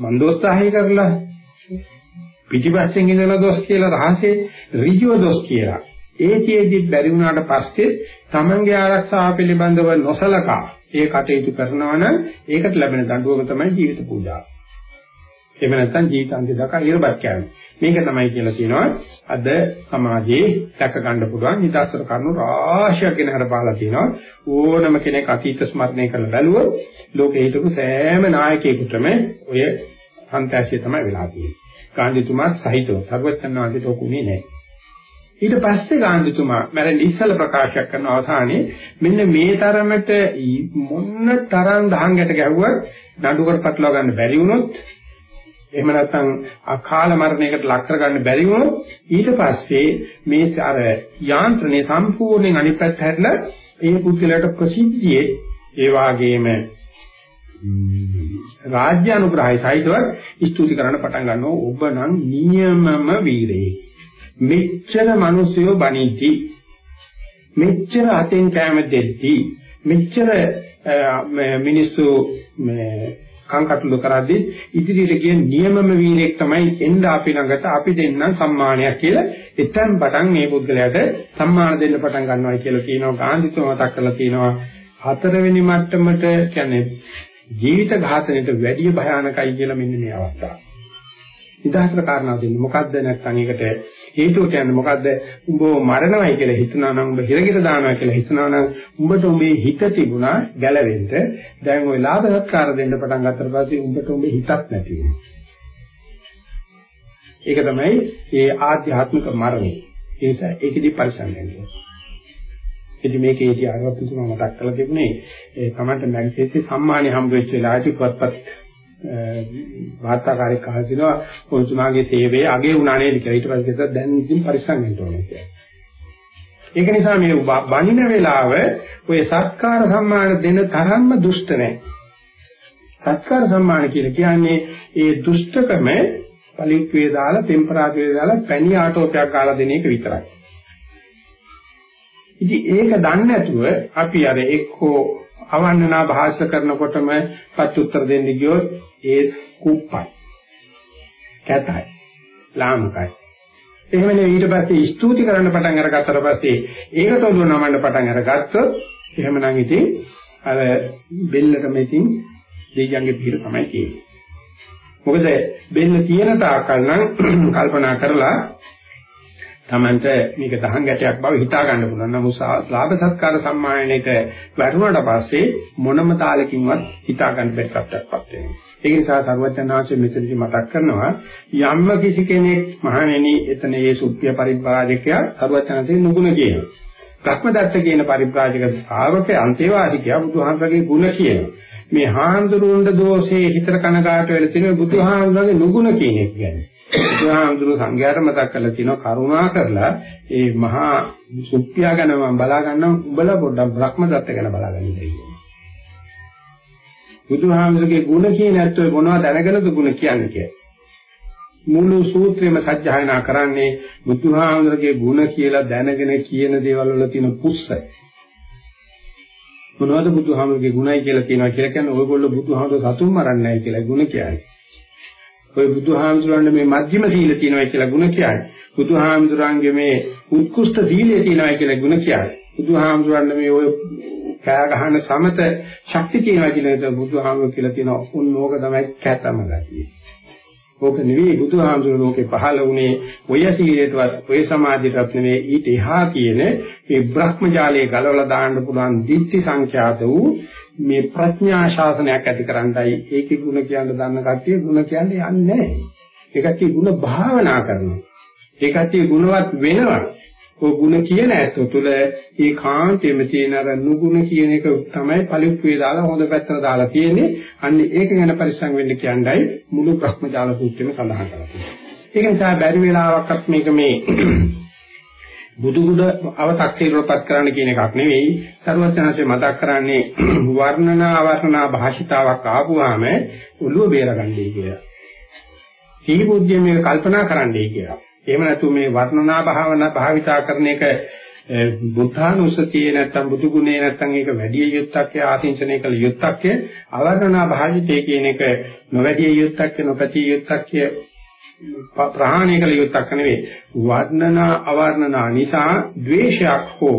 මන්දෝත්සාහය කරලා පිටිපස්සෙන් ඉඳලා දොස් කියලා රහසේ ඍජුව දොස් කියලා. ඒකෙදි බැරි වුණාට පස්සේ තමන්ගේ ආරක්ෂාව පිළිබඳව නොසලකා ඒ කටයුතු කරනවා නම් ඒකට ලැබෙන දඬුවම තමයි ජීවිත පූජාව. එහෙම නැත්නම් ජීවිතාන්තය දක්වා ඉරබත් කියන්නේ. මේක තමයි කියලා කියනවා අද සමාජයේ දැක ගන්න පුළුවන් නිදර්ශන කරුණු රාශියක් ගැන හරපාලා තියෙනවා ඕනම කෙනෙක් අතීත ස්මරණය කරලා බැලුවොත් ලෝකේ හිටපු සෑම නායකයෙකුටම ඔය සන්තෑසිය තමයි වෙලා තියෙන්නේ. ගාන්ධිතුමාත් සහිතව සර්වඥාන්විත ඔකුනේ නැහැ. ඊට පස්සේ ගාන්ධිතුමා මරණ ඉස්සල ප්‍රකාශයක් කරන අවසානයේ මෙන්න මේ තරමට මොන්න තරම් දහංගට ගැහුවත් නඩු කරපట్లా ගන්න බැරි වුණොත් එහෙම නැත්නම් අකාල මරණයකට ලක් කරගන්න බැරි වුණොත් ඊට පස්සේ මේ අර යාන්ත්‍රණය සම්පූර්ණයෙන් අනිත් පැත්ත හැරලා ඒ පුද්ගලයාට ප්‍රසිද්ධියේ ඒ වාගේම රාජ්‍ය අනුග්‍රහය සහිතව ස්තුති කරන්න පටන් ගන්නවා. ඔබ නම් නියමම වීරයෙක්. මෙච්චර මිනිස්සුયો බණීති. මෙච්චර අතෙන් කැම දෙද්දී. මෙච්චර මිනිස්සු මේ කංකටුල කරද්දී ඉදිරියට ගිය නියමම වීරයෙක් තමයි එන්න අපි ළඟට. අපි දෙන්නම් සම්මානයක් කියලා. එතෙන් පටන් මේ පුද්ගලයාට සම්මාන දෙන්න පටන් ගන්නවා කියලා කියනවා. ගාන්ධිතුමා මතක් කරලා කියනවා. හතරවෙනි මට්ටමට කියන්නේ ජීවිත ඝාතනයට වැඩිය භයානකයි කියලා මෙන්න මේ අවස්ථාව. නිදහසට කාරණා දෙන්නේ මොකද්ද නැත්නම් ඒකට හේතුව කියන්නේ මොකද්ද? උඹව මරණවයි කියලා හිතනවා නම් උඹ හිරගිර දානවා කියලා හිතනවා නම් උඹට උඹේ හිත තිබුණා ගැලවෙන්න දැන් ওই ලාභ සත්කාර දෙන්න පටන් ගත්තට පස්සේ උඹට උඹේ හිතක් නැති ඒක තමයි මේ ආධ්‍යාත්මික මරණය. ඒ නිසා ඒකෙදි පරිසම් වෙන්නේ ඉතින් මේකේදී ආරවත්තුමා මතක් කරලා තිබුණේ ඒ තමන්ට මැග්සීටි සම්මානය හම්බ වෙච්ච වෙලාවට පුවත්පත් වාර්තාකාරයෙක් අහලා තිනවා ඔතුමාගේ සේවයේ අගේ උනා නේද කියලා. ඊට පස්සේ කිව්වා දැන් ඉතින් පරිස්සම් වෙන්න ඕනේ කියලා. ඒක නිසා මේ බණින වෙලාව ඔය සත්කාර සම්මාන දෙන තරම්ම දුෂ්ට නැහැ. සත්කාර සම්මාන කියලා කියන්නේ ඒ දුෂ්ටකම පලිප්පේ දාලා ටෙම්පරාචරේ දාලා පැණි ආටෝපයක් ගාලා දෙන එක විතරයි. ඉතින් ඒක දන්නේ නැතුව අපි අර එක්කෝ අවන්නනා භාෂා කරනකොටම පත් උත්තර දෙන්න ගියොත් ඒ කුප්පයි. කැතයි. ලාමකයි. එහෙමනේ ඊට පස්සේ ස්තුති කරන්න පටන් අරගත්තට පස්සේ ඒකට උදු නමන්න පටන් අරගත්තොත් එහෙමනම් ඉතින් අර බෙල්ලට මෙතින් දෙයියන්ගේ පිට තමයි කියන්නේ. මොකද බෙල්ල තියෙන තාක්කල් නම් කල්පනා කරලා තමන්ට මේක දහං ගැටයක් බව හිතා ගන්න පුළුවන්. නමුත් ලාභ සත්කාර සම්මානයක වැටුණාට පස්සේ මොනම තාලකින්වත් හිතා ගන්න බැරි තත්ත්වයක්පත් වෙනවා. ඒ නිසා සර්වඥාන්සේ මෙතනදි මතක් කරනවා යම්ම කිසි කෙනෙක් මහණෙනි එතන ඒ සුත්‍ය පරිපාලකයා සර්වඥාන්සේ නුගුණ කියනවා. භ්‍රමදත්ත කියන පරිබ්‍රාජක ශ්‍රාවකේ අන්තේවාදිකයා බුදුහාමරගේ ගුණ කියනවා. මේ හාමුදුරුවන්ගේ දෝෂේ හිතර කනගාට වෙලා තියෙන බුදුහාමරගේ නුගුණ කියන එක කියන්නේ. බුදුහාමුදුරුවෝ සංඝයාට මතක් කරලා තියෙනවා කරුණා කරලා ඒ මහා සුප්පියා ගැන මම බලා ගන්නම් උඹලා පොඩ්ඩක් බ්‍රහ්මදත්ත ගැන බලාගන්න කියලා. බුදුහාමුදුරගේ ගුණ කියන ඇත්තෝ මොනවද දැනගෙනද ගුණ කියන්නේ කියලා. මුළු සූත්‍රෙම සජ්ජායනා කරන්නේ බුදුහාමුදුරගේ ගුණ කියලා දැනගෙන කියන දේවල් වල තියෙන පුස්සයි. මොනවද බුදුහාමුදුරගේ ගුණයි කියලා කියනවා කියලා කියන්නේ ඔයගොල්ලෝ බුදුහාමුදුර සතුන් මරන්නේ නැහැ කියලා ගුණ කියන්නේ. ඔය බුදුහාමුදුරන්ගේ මේ මධ්‍යම සීල තියෙනවා කියලා ගුණ කියන්නේ. බුදුහාමුදුරන්ගේ මේ උත්කෘෂ්ඨ සීලය තියෙනවා කියලා ගුණ කියන්නේ. බුදුහාමුදුරන්ගේ මේ ඔය කෑ ගහන සමත ශක්තිය තියෙනවා කියන එක බුදුහාමුදුරුවෝ කියලා තියෙනවා. උන් ඕක තමයි කැතම ගතිය. ඕක නෙවෙයි බුදුහාමුදුරුවෝ ලෝකේ පහළ වුණේ ඔය සීලයටවත් ඔය සමාධියටවත් නෙවෙයි ඊට එහා කියන මේ බ්‍රහ්මජාලයේ ගලවලා දාන්න පුළුවන් දිට්ඨි සංඛ්‍යාත වූ මේ ප්‍රඥා ශාසනයක් ඇති කරන්නයි ඒකේ ಗುಣ කියන්න දන්න කට්ටිය ಗುಣ කියන්නේ යන්නේ නැහැ. ඒකත් ಗುಣ භාවනා කරනවා. ඒකත් ගුණවත් වෙනවා. ඔය ಗುಣ කියන ඇත්තෝ තුල ඒ කාන්තේම තියෙන අර නුගුණ කියන එක තමයි පරිප්පුවේ දාලා හොඳ පැත්තට දාලා තියෙන්නේ. අන්න ඒක ගැන පරිස්සම් වෙන්න කියන්නයි මුළු භ්‍රමජාල සූත්‍රෙම සඳහන් කරන්නේ. ඒක නිසා බැරි වෙලාවකත් මේක මේ බුදුගුණ අව탁ේරපත් කරන්න කියන එකක් නෙවෙයි සරුවචනanse මතක් කරන්නේ වර්ණනා වර්ණනා භාෂිතාවක් ආපුවාම ඔළුව බේරගන්නයි කියලා. සීබුද්ධිය මේක කල්පනා කරන්නයි කියලා. එහෙම නැතු මේ වර්ණනා භාවනා භාවිතා කරන එක බුද්ධානුස්සතිය නැත්තම් බුදු ගුණේ නැත්තම් ඒක වැඩි යුත්තක් ආසින්චනය කළ යුත්තක් අවර්ණනා භාජිතේ කියන එක නොවැඩි යුත්තක් නොපැති යුත්තක් ප්‍රහාණය කළ යුත්තක් නෙවෙයි වර්ණනා අවර්ණනා නිසා ද්වේෂයක් හෝ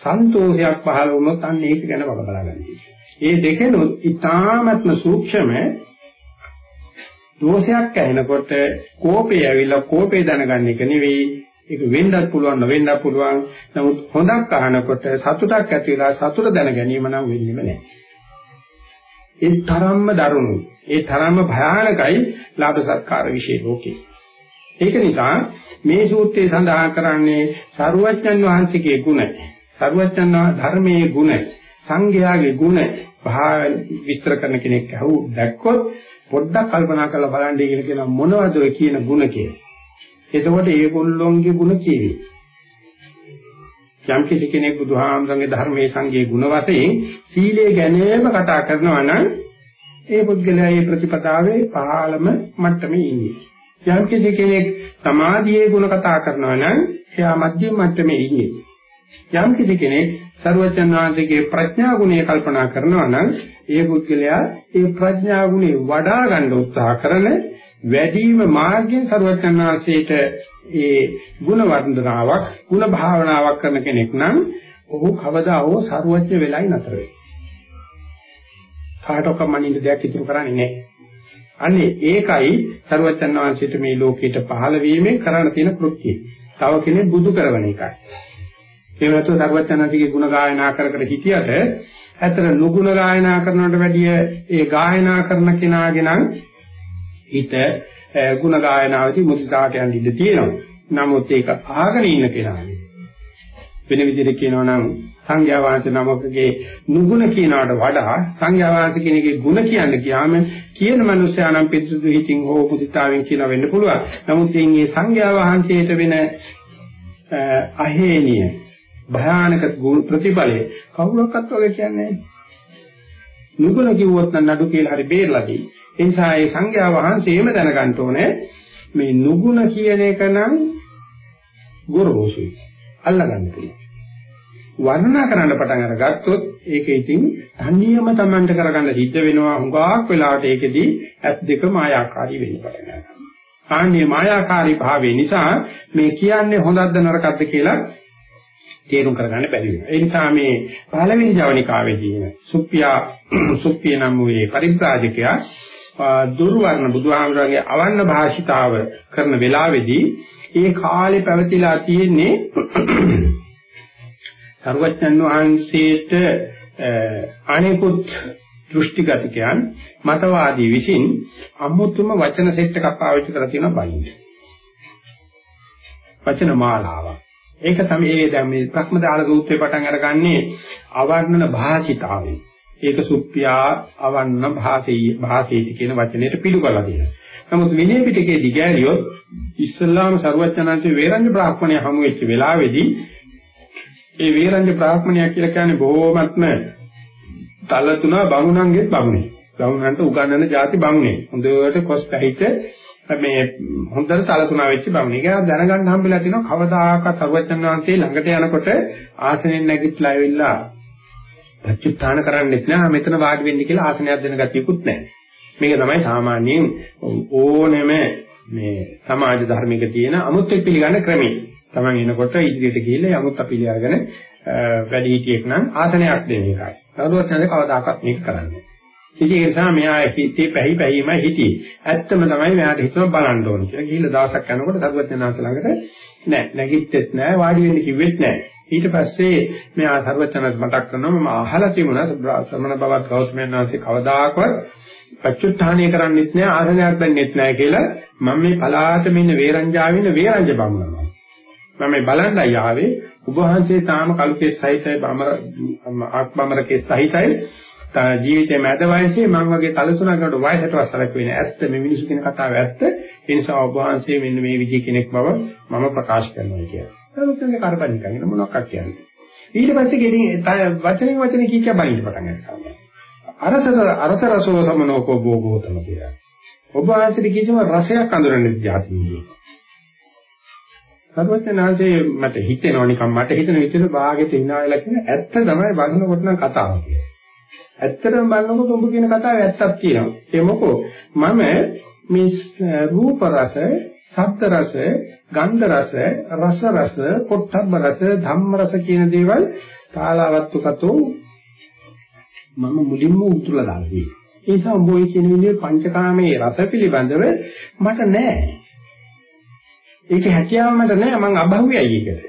සන්තෝෂයක් පහළ වුණොත් අන්න ඒක ගැන බල බලාගන්න. මේ දෙකනොත් ඊ타ත්ම සූක්ෂම දෝෂයක් ඇහෙනකොට කෝපය ඇවිල්ලා කෝපේ දැනගන්න එක නෙවෙයි. ඒක වෙන්නත් පුළුවන් නොවෙන්නත් පුළුවන්. නමුත් හොඳක් අහනකොට සතුටක් ඇති වෙලා සතුට දැන ගැනීම නම් වෙන්නේම නැහැ. ඒ තරම්ම දරුණු ඒ තරම්ම භයානකයි ලාභ සත්කාර વિશે ලෝකේ. ඒක නිසා මේ සූත්‍රයේ සඳහන් කරන්නේ සරුවච්චන් වහන්සේගේ ගුණ සරුවච්චන් ධර්මයේ ගුණ සංඝයාගේ ගුණ විස්තර කරන කෙනෙක් අහුව දැක්කොත් පොඩ්ඩක් කල්පනා කරලා බලන්න කියලා කියන මොනවද ඔය කියන ಗುಣ කියලා. එතකොට ඒගොල්ලොන්ගේ ಗುಣ කියවි. යම් කිසි කෙනෙක් බුදුහාමරගේ ධර්මයේ සංගේ ಗುಣ වශයෙන් සීලය ගැනම කතා කරනවා නම් ඒ පුද්ගලයා මේ ප්‍රතිපදාවේ පහළම මට්ටමේ ඉන්නේ. යම් කිසි කෙනෙක් සමාධියේ ಗುಣ කතා කරනවා නම් එයා මධ්‍යම මට්ටමේ ඉන්නේ. යම් කිසි කෙනෙක් සරුවචන් වහන්සේගේ ප්‍රඥා ගුණය කල්පනා කරනවා නම් ඒ පුද්ගලයා ඒ ප්‍රඥා ගුණය වඩා ගන්න උත්සාහ කරන වැඩිම මාර්ගයෙන් සරුවචන් වහන්සේට ඒ ಗುಣ වර්ධනාවක් ಗುಣ භාවනාවක් කරන කෙනෙක් නම් ඔහු කවදා හෝ සරුවච්ච වෙලයි නතර වෙයි. කාටක මනින්න දෙයක් ඉතුරු කරන්නේ නැහැ. අනේ ඒකයි සරුවචන් වහන්සේට මේ ලෝකෙට පහළ වීමෙන් කරන්න තියෙන කෘත්‍යය. තව කෙනෙක් බුදු කරවන එකයි. ඒ වෙනතු සර්වඥාන්සේගේ ගුණ ගායනා කර කර හිටියට ඇතර නුගුණ ගායනා කරනවට වැඩිය ඒ ගායනා කරන කෙනාගේ නම් හිත ගුණ ගායනාවේදී මුදිතාට යන්න ඉඩ තියෙනවා. නමුත් ඒක අහගෙන ඉන්න කෙනාගේ වෙන විදිහට කියනවා නම් සංඥා වාංශ නමකගේ නුගුණ කියනවට වඩා සංඥා වාංශ කෙනෙක්ගේ ಗುಣ කියන්න ගියාම කියන මනුස්සයා නම් පිරිසුදු හිතින් හෝ මුදිතාවෙන් කියන වෙන්න පුළුවන්. නමුත් මේ සංඥා වාංශයට වෙන අහේනිය භයානක ප්‍රතිඵලය කවුරක්වත් වගේ කියන්නේ නැහැ. නුගුණ කිව්වොත් නම් නඩු කියලා හරි බේරලා දෙයි. ඒ නිසා ඒ සංඝයා වහන්සේම දැනගන්න ඕනේ මේ නුගුණ කියන එක නම් ගොරෝසුයි. අල්ලගන්න පුළුවන්. වර්ණනා කරන්න පටන් අරගත්තොත් ඒක ඉතින් තනියම Tamanට කරගන්න සිද්ධ වෙනවා හුඟක් වෙලාවට ඒකෙදී ඇස් දෙක මායාකාරී වෙන්න පටන් ගන්නවා. ආන්නේ මායාකාරී භාවය නිසා මේ කියන්නේ හොඳක්ද නරකක්ද කියලා තේරුම් කරගන්න බැරි වෙනවා. ඒ නිසා මේ පළවෙනි ජවනිකාවේදී සුප්පියා සුප්පිය නම් වූ පරිබ්‍රාජකයා දුර්වර්ණ බුදුහාමරගේ අවන්න භාෂිතාව කරන වෙලාවේදී ඒ කාලේ පැවතිලා තියෙන්නේ සර්වඥන් වහන්සේට අනෙකුත් දෘෂ්ටිගතකයන් මතවාදී විසින් අමුතුම වචන සෙට් එකක් පාවිච්චි කරලා තියෙනවා බයින්ද. වචන මාලාවක්. ඒක තමයි ඒ දැන් මේ ප්‍රක්‍මදාල සූත්‍රේ පටන් අරගන්නේ අවර්ණන භාෂිතාවේ. ඒක සුප්පියා අවන්න භාසී භාසීති කියන වචනයට පිළිබලා දෙනවා. නමුත් විනය පිටකයේ දිගෑරියොත් ඉස්ලාම ਸਰුවචනාන්තේ වේරංජ බ්‍රාහ්මණය හමු වෙච්ච වෙලාවේදී ඒ වේරංජ බ්‍රාහ්මණය කියලා කියන්නේ බොහොමත්ම තල තුන බමුණන්ගේ බමුණේ. බමුණන්ට උගන්වන ಜಾති බමුණේ. හොඳට කොස් පැහිච්ච මේ හොඳට තලතුණා වෙච්ච බමුණේ. ඒක දැනගන්න හම්බෙලා තිනවා කවදාකවත් ਸਰවඥාන්සේ ළඟට යනකොට ආසනෙන් නැගිටලා ඇවිල්ලා ප්‍රතිඋත්ථාන කරන්නෙත් නෑ මෙතන වාඩි වෙන්න කියලා ආසනයක් දෙන ගතියකුත් නෑ. මේක තමයි සාමාන්‍යයෙන් ඕනෙම මේ සමාජ ධර්මික තියෙන අමුත්‍යක් පිළිගන්න ක්‍රමය. Taman එනකොට ඉදිරියට ගිහිල්ලා යමුත් අපි ලියාගෙන වැඩි හිටියෙක් නම් ආසනයක් දෙන එකයි. කවුරුත් නැද කවදාකවත් මේක කරන්නේ. ඉතින් ඒ නිසා මෙයා හිතේ පැහි පැහිම හිටියේ. ඇත්තම තමයි මෙයාට හිතව බලන්න ඕන කියලා. ගිහිල්ලා දවසක් යනකොට සරුවත් යනාස ළඟට නෑ නැගිට්ටෙත් නෑ වාඩි වෙන්න කිව්වෙත් නෑ. ඊට පස්සේ මෙයා සරුවත් යනාස මතක් කරනවා මම අහලා තිබුණා ශ්‍රමණ බවත් ගෞතමයන් වහන්සේ කවදාකවත් පච්චුත්ථානය කරන්නෙත් නෑ ආසනයක් දෙන්නෙත් නෑ කියලා මම මේ පලාතෙම ඉන්න වේරංජාවේ ඉන්න වේරංජ බමුණනවා. මම මේ බලන්නයි ආවේ ඔබ වහන්සේ තාම කල්පේ සහිතයි බමර ආත්මමර කෙස් සහිතයි ජීවිතයේ මැද වයසේ මම වගේ තලතුණකට වයසට වසලක් වෙන්නේ ඇත්ත මේ මිනිස්සු කියන කතාව ඇත්ත ඒ නිසා ඔබ වහන්සේ මෙන්න මේ විදිහ කෙනෙක් බව මම ප්‍රකාශ කරනවා කියලා. තලතුණේ කරපණිකගෙන මොනවක් කියන්නේ. ඊට පස්සේ ගෙඩින් වචනෙන් වචනේ කීකිය බලින්න පටන් ගන්නවා. අරසර අරස රසෝ සමනෝකෝ භෝගෝතම කියලා. ඔබ වහන්සේට කිසිම රසයක් අඳුරන්නේ જાති නෙවෙයි. සර්වඥාන්සේ මට හිතෙනවා නිකන් මට හිතෙන විදිහට භාගෙට hina වෙලා කියන ඇත්ත තමයි බලනකොට නම් කතාව කියන්නේ. ඇත්තටම බලනකොට ඔබ කියන කතාවේ ඇත්තක් තියෙනවා. ඒ මොකෝ මම මේ රූප රස, ශබ්ද රස, ගන්ධ රස, රස රස, පොට්ටබ්බ රස, ධම්ම රස කියන දේවල් තාලාවත්තු කතෝ මම මුලින්ම උතුරලා දාන්නේ. ඒ නිසා ඔබ ඔය කියන විදිහේ පංචකාමයේ රස පිළිබඳව මට නෑ. ඒක හැකියාව මට නෑ මං අභව්‍යයි ඒකට. ඒ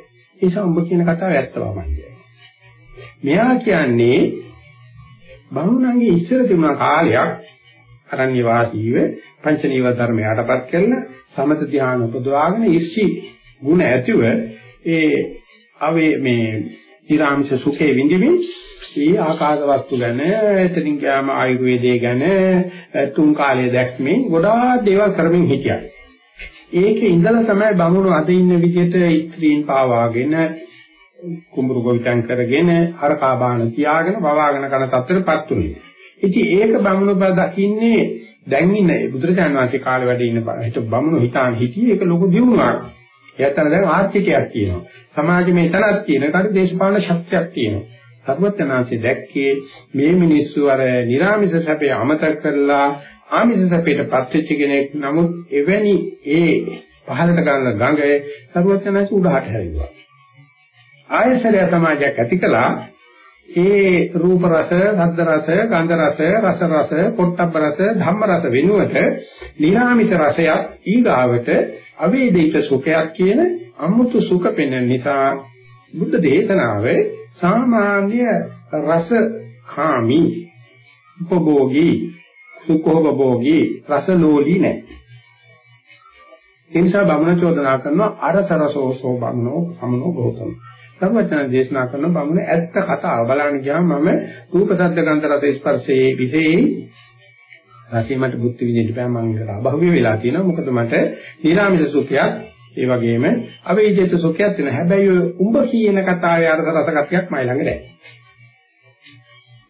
නිසා ඔබ කියන කතාව ඇත්ත වමයි. මෙයා කියන්නේ බමුණන්ගේ ඉස්සර තිබුණ කාලයක් අරණ්‍ය වාසීව පංච නීව ධර්ම යටපත් කරන සමත ධ්‍යාන උපදවාගෙන ඉර්ෂි ගුණ ඇතිව ඒ අවේ මේ ඊරාමිෂ සුඛේ විඳිමින් ඒ ආකාශ වස්තු ගැන එතනින් ගියාම ආයුර්වේදයේ ගැන තුන් කාලයේ දැක්මෙන් ගොඩාක් දේවල් කරමින් හිටියා. ඒකේ ඉඳලා තමයි බමුණු අද ඉන්න විදිහට ස්ත්‍රීන් පාවාගෙන කුඹුරු ගොවිතැන් කරගෙන හරකා බාන තියාගෙන වවාගෙන කරන තත්ත්වෙටපත් උනේ. ඉතින් ඒක බමුණු බව දකින්නේ දැන් ඉන්න බුදුරජාණන් වහන්සේ කාලේ වැඩ ඉන්න හිට බමුණු හිතාන හිටියේ ඒක ලොකු දියුණුවක්. එයාට දැන් ආර්ථිකයක් තියෙනවා. සමාජෙ මේ තනක් තියෙන කාට දේශපාලන ශක්තියක් තියෙනවා. සර්වඥාන්සේ දැක්කේ මේ මිනිස්සු අර නිර්ාමිෂ සැපේ අමතක කරලා ආමිෂ සැපේට පත්වෙච්ච කෙනෙක් නමුත් එවැනි ඒ පහළට ගන්න ගඟේ සර්වඥාන්සේ උඩහට හැරියුවා. ආයසරය සමාජයක් ඇති කළා ඒ රූප රස, ශබ්ද රස, ගන්ධ රස, රස රස, පොට්ටබ්බ රස, ධම්ම රස වෙනුවට නිර්ාමිත රසයක් ඊගාවට අවේදිත සුඛයක් කියන අමුතු සුඛ පෙනෙන නිසා බුද්ධ දේශනාවේ සාමාන්‍ය රස කාමී උපභෝගී සුඛෝපභෝගී රසලෝලී නැහැ. ඒ නිසා බමුණ චෝදනා කරනවා අරසරසෝසෝ බමුණෝ සමනෝ ගෞතම. සර්වඥා දේශනා කරන බමුණ ඇත්ත කතාව. බලන්න ගියාම මම රූප ශබ්ද ගන්ධ රස ස්පර්ශයේ විශේෂයි. රසීමට බුද්ධ විදිහට බෑ. මම ඒකට අභව්‍ය වෙලා තියෙනවා. මොකද මට නිරාමිත සුඛයක් ඒ වගේම අවේජිත සුඛයක් තියෙනවා. හැබැයි උඹ කියන කතාවේ අර්ථ රස කතියක් මයි ළඟ නැහැ.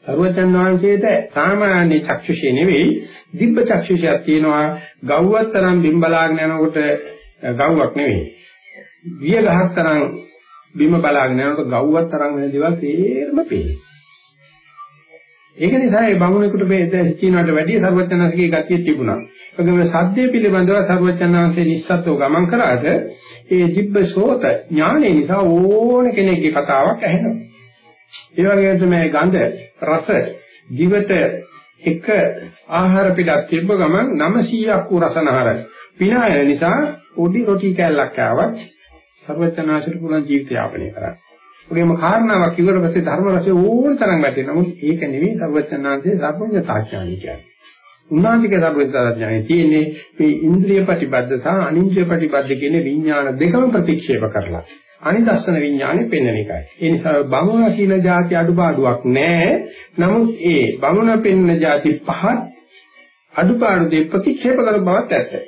සර්වචන් වහන්සේට සාමාන්‍ය චක්ෂුෂේ නෙවෙයි දිබ්බ චක්ෂුෂයක් තියෙනවා. ගව්වක් තරම් බිම්බලාගෙන යනකොට ගව්වක් නෙවෙයි. විය ගහක් තරම් බිම බලාගෙන යනකොට ගව්වක් තරම් වෙන දේවල් සේරම පේනවා. ඒක නිසා ඒ බමුණෙකුට මේ චීනාවට වැඩි සර්වඥාන්සේගේ ගතිය තිබුණා. ඒකම සද්දේ පිළිබඳව සර්වඥාන්සේ නිස්සත්ව ගමන් කරාට ඒ දිබ්බ සෝත ඥානෙ නිසා ඕන කෙනෙක්ගේ කතාවක් ඇහෙනවා. ඒ වගේම තමයි ගඳ රස දිවට එක ආහාර පිටක් තිබ්බ ගමන් 900ක් වූ රසනහර පිනාය නිසා පොඩි රොටි කෑල්ලක් ආවත් සර්වඥාශිර පුලන් ජීවිතය යාපනය කරන්නේ. ඔගේම කාරණාවක් ඉවර පස්සේ ධර්ම රසය ඕන තරම් වැටේ. නමුත් ඒක නෙවෙයි සර්වඥාන්සේ සර්වඥතාඥානයි කියන්නේ. උන්වහන්සේගේ සර්වඥතාඥානයි තියෙන්නේ මේ ඉන්ද්‍රිය ප්‍රතිබද්ධ සහ අනින්ද්‍රිය ප්‍රතිබද්ධ කියන විඥාන දෙකම ප්‍රතික්ෂේප කරලා. අනිදස්සන විඥානේ පෙන්වන එකයි. ඒ නිසා බමුණ කියන જાති අඩුපාඩුවක් නැහැ. නමුත් ඒ බමුණ පෙන්වන જાති පහත් අඩුපාඩු දෙක ප්‍රතික්ෂේප කර බවත් ඇත්තයි.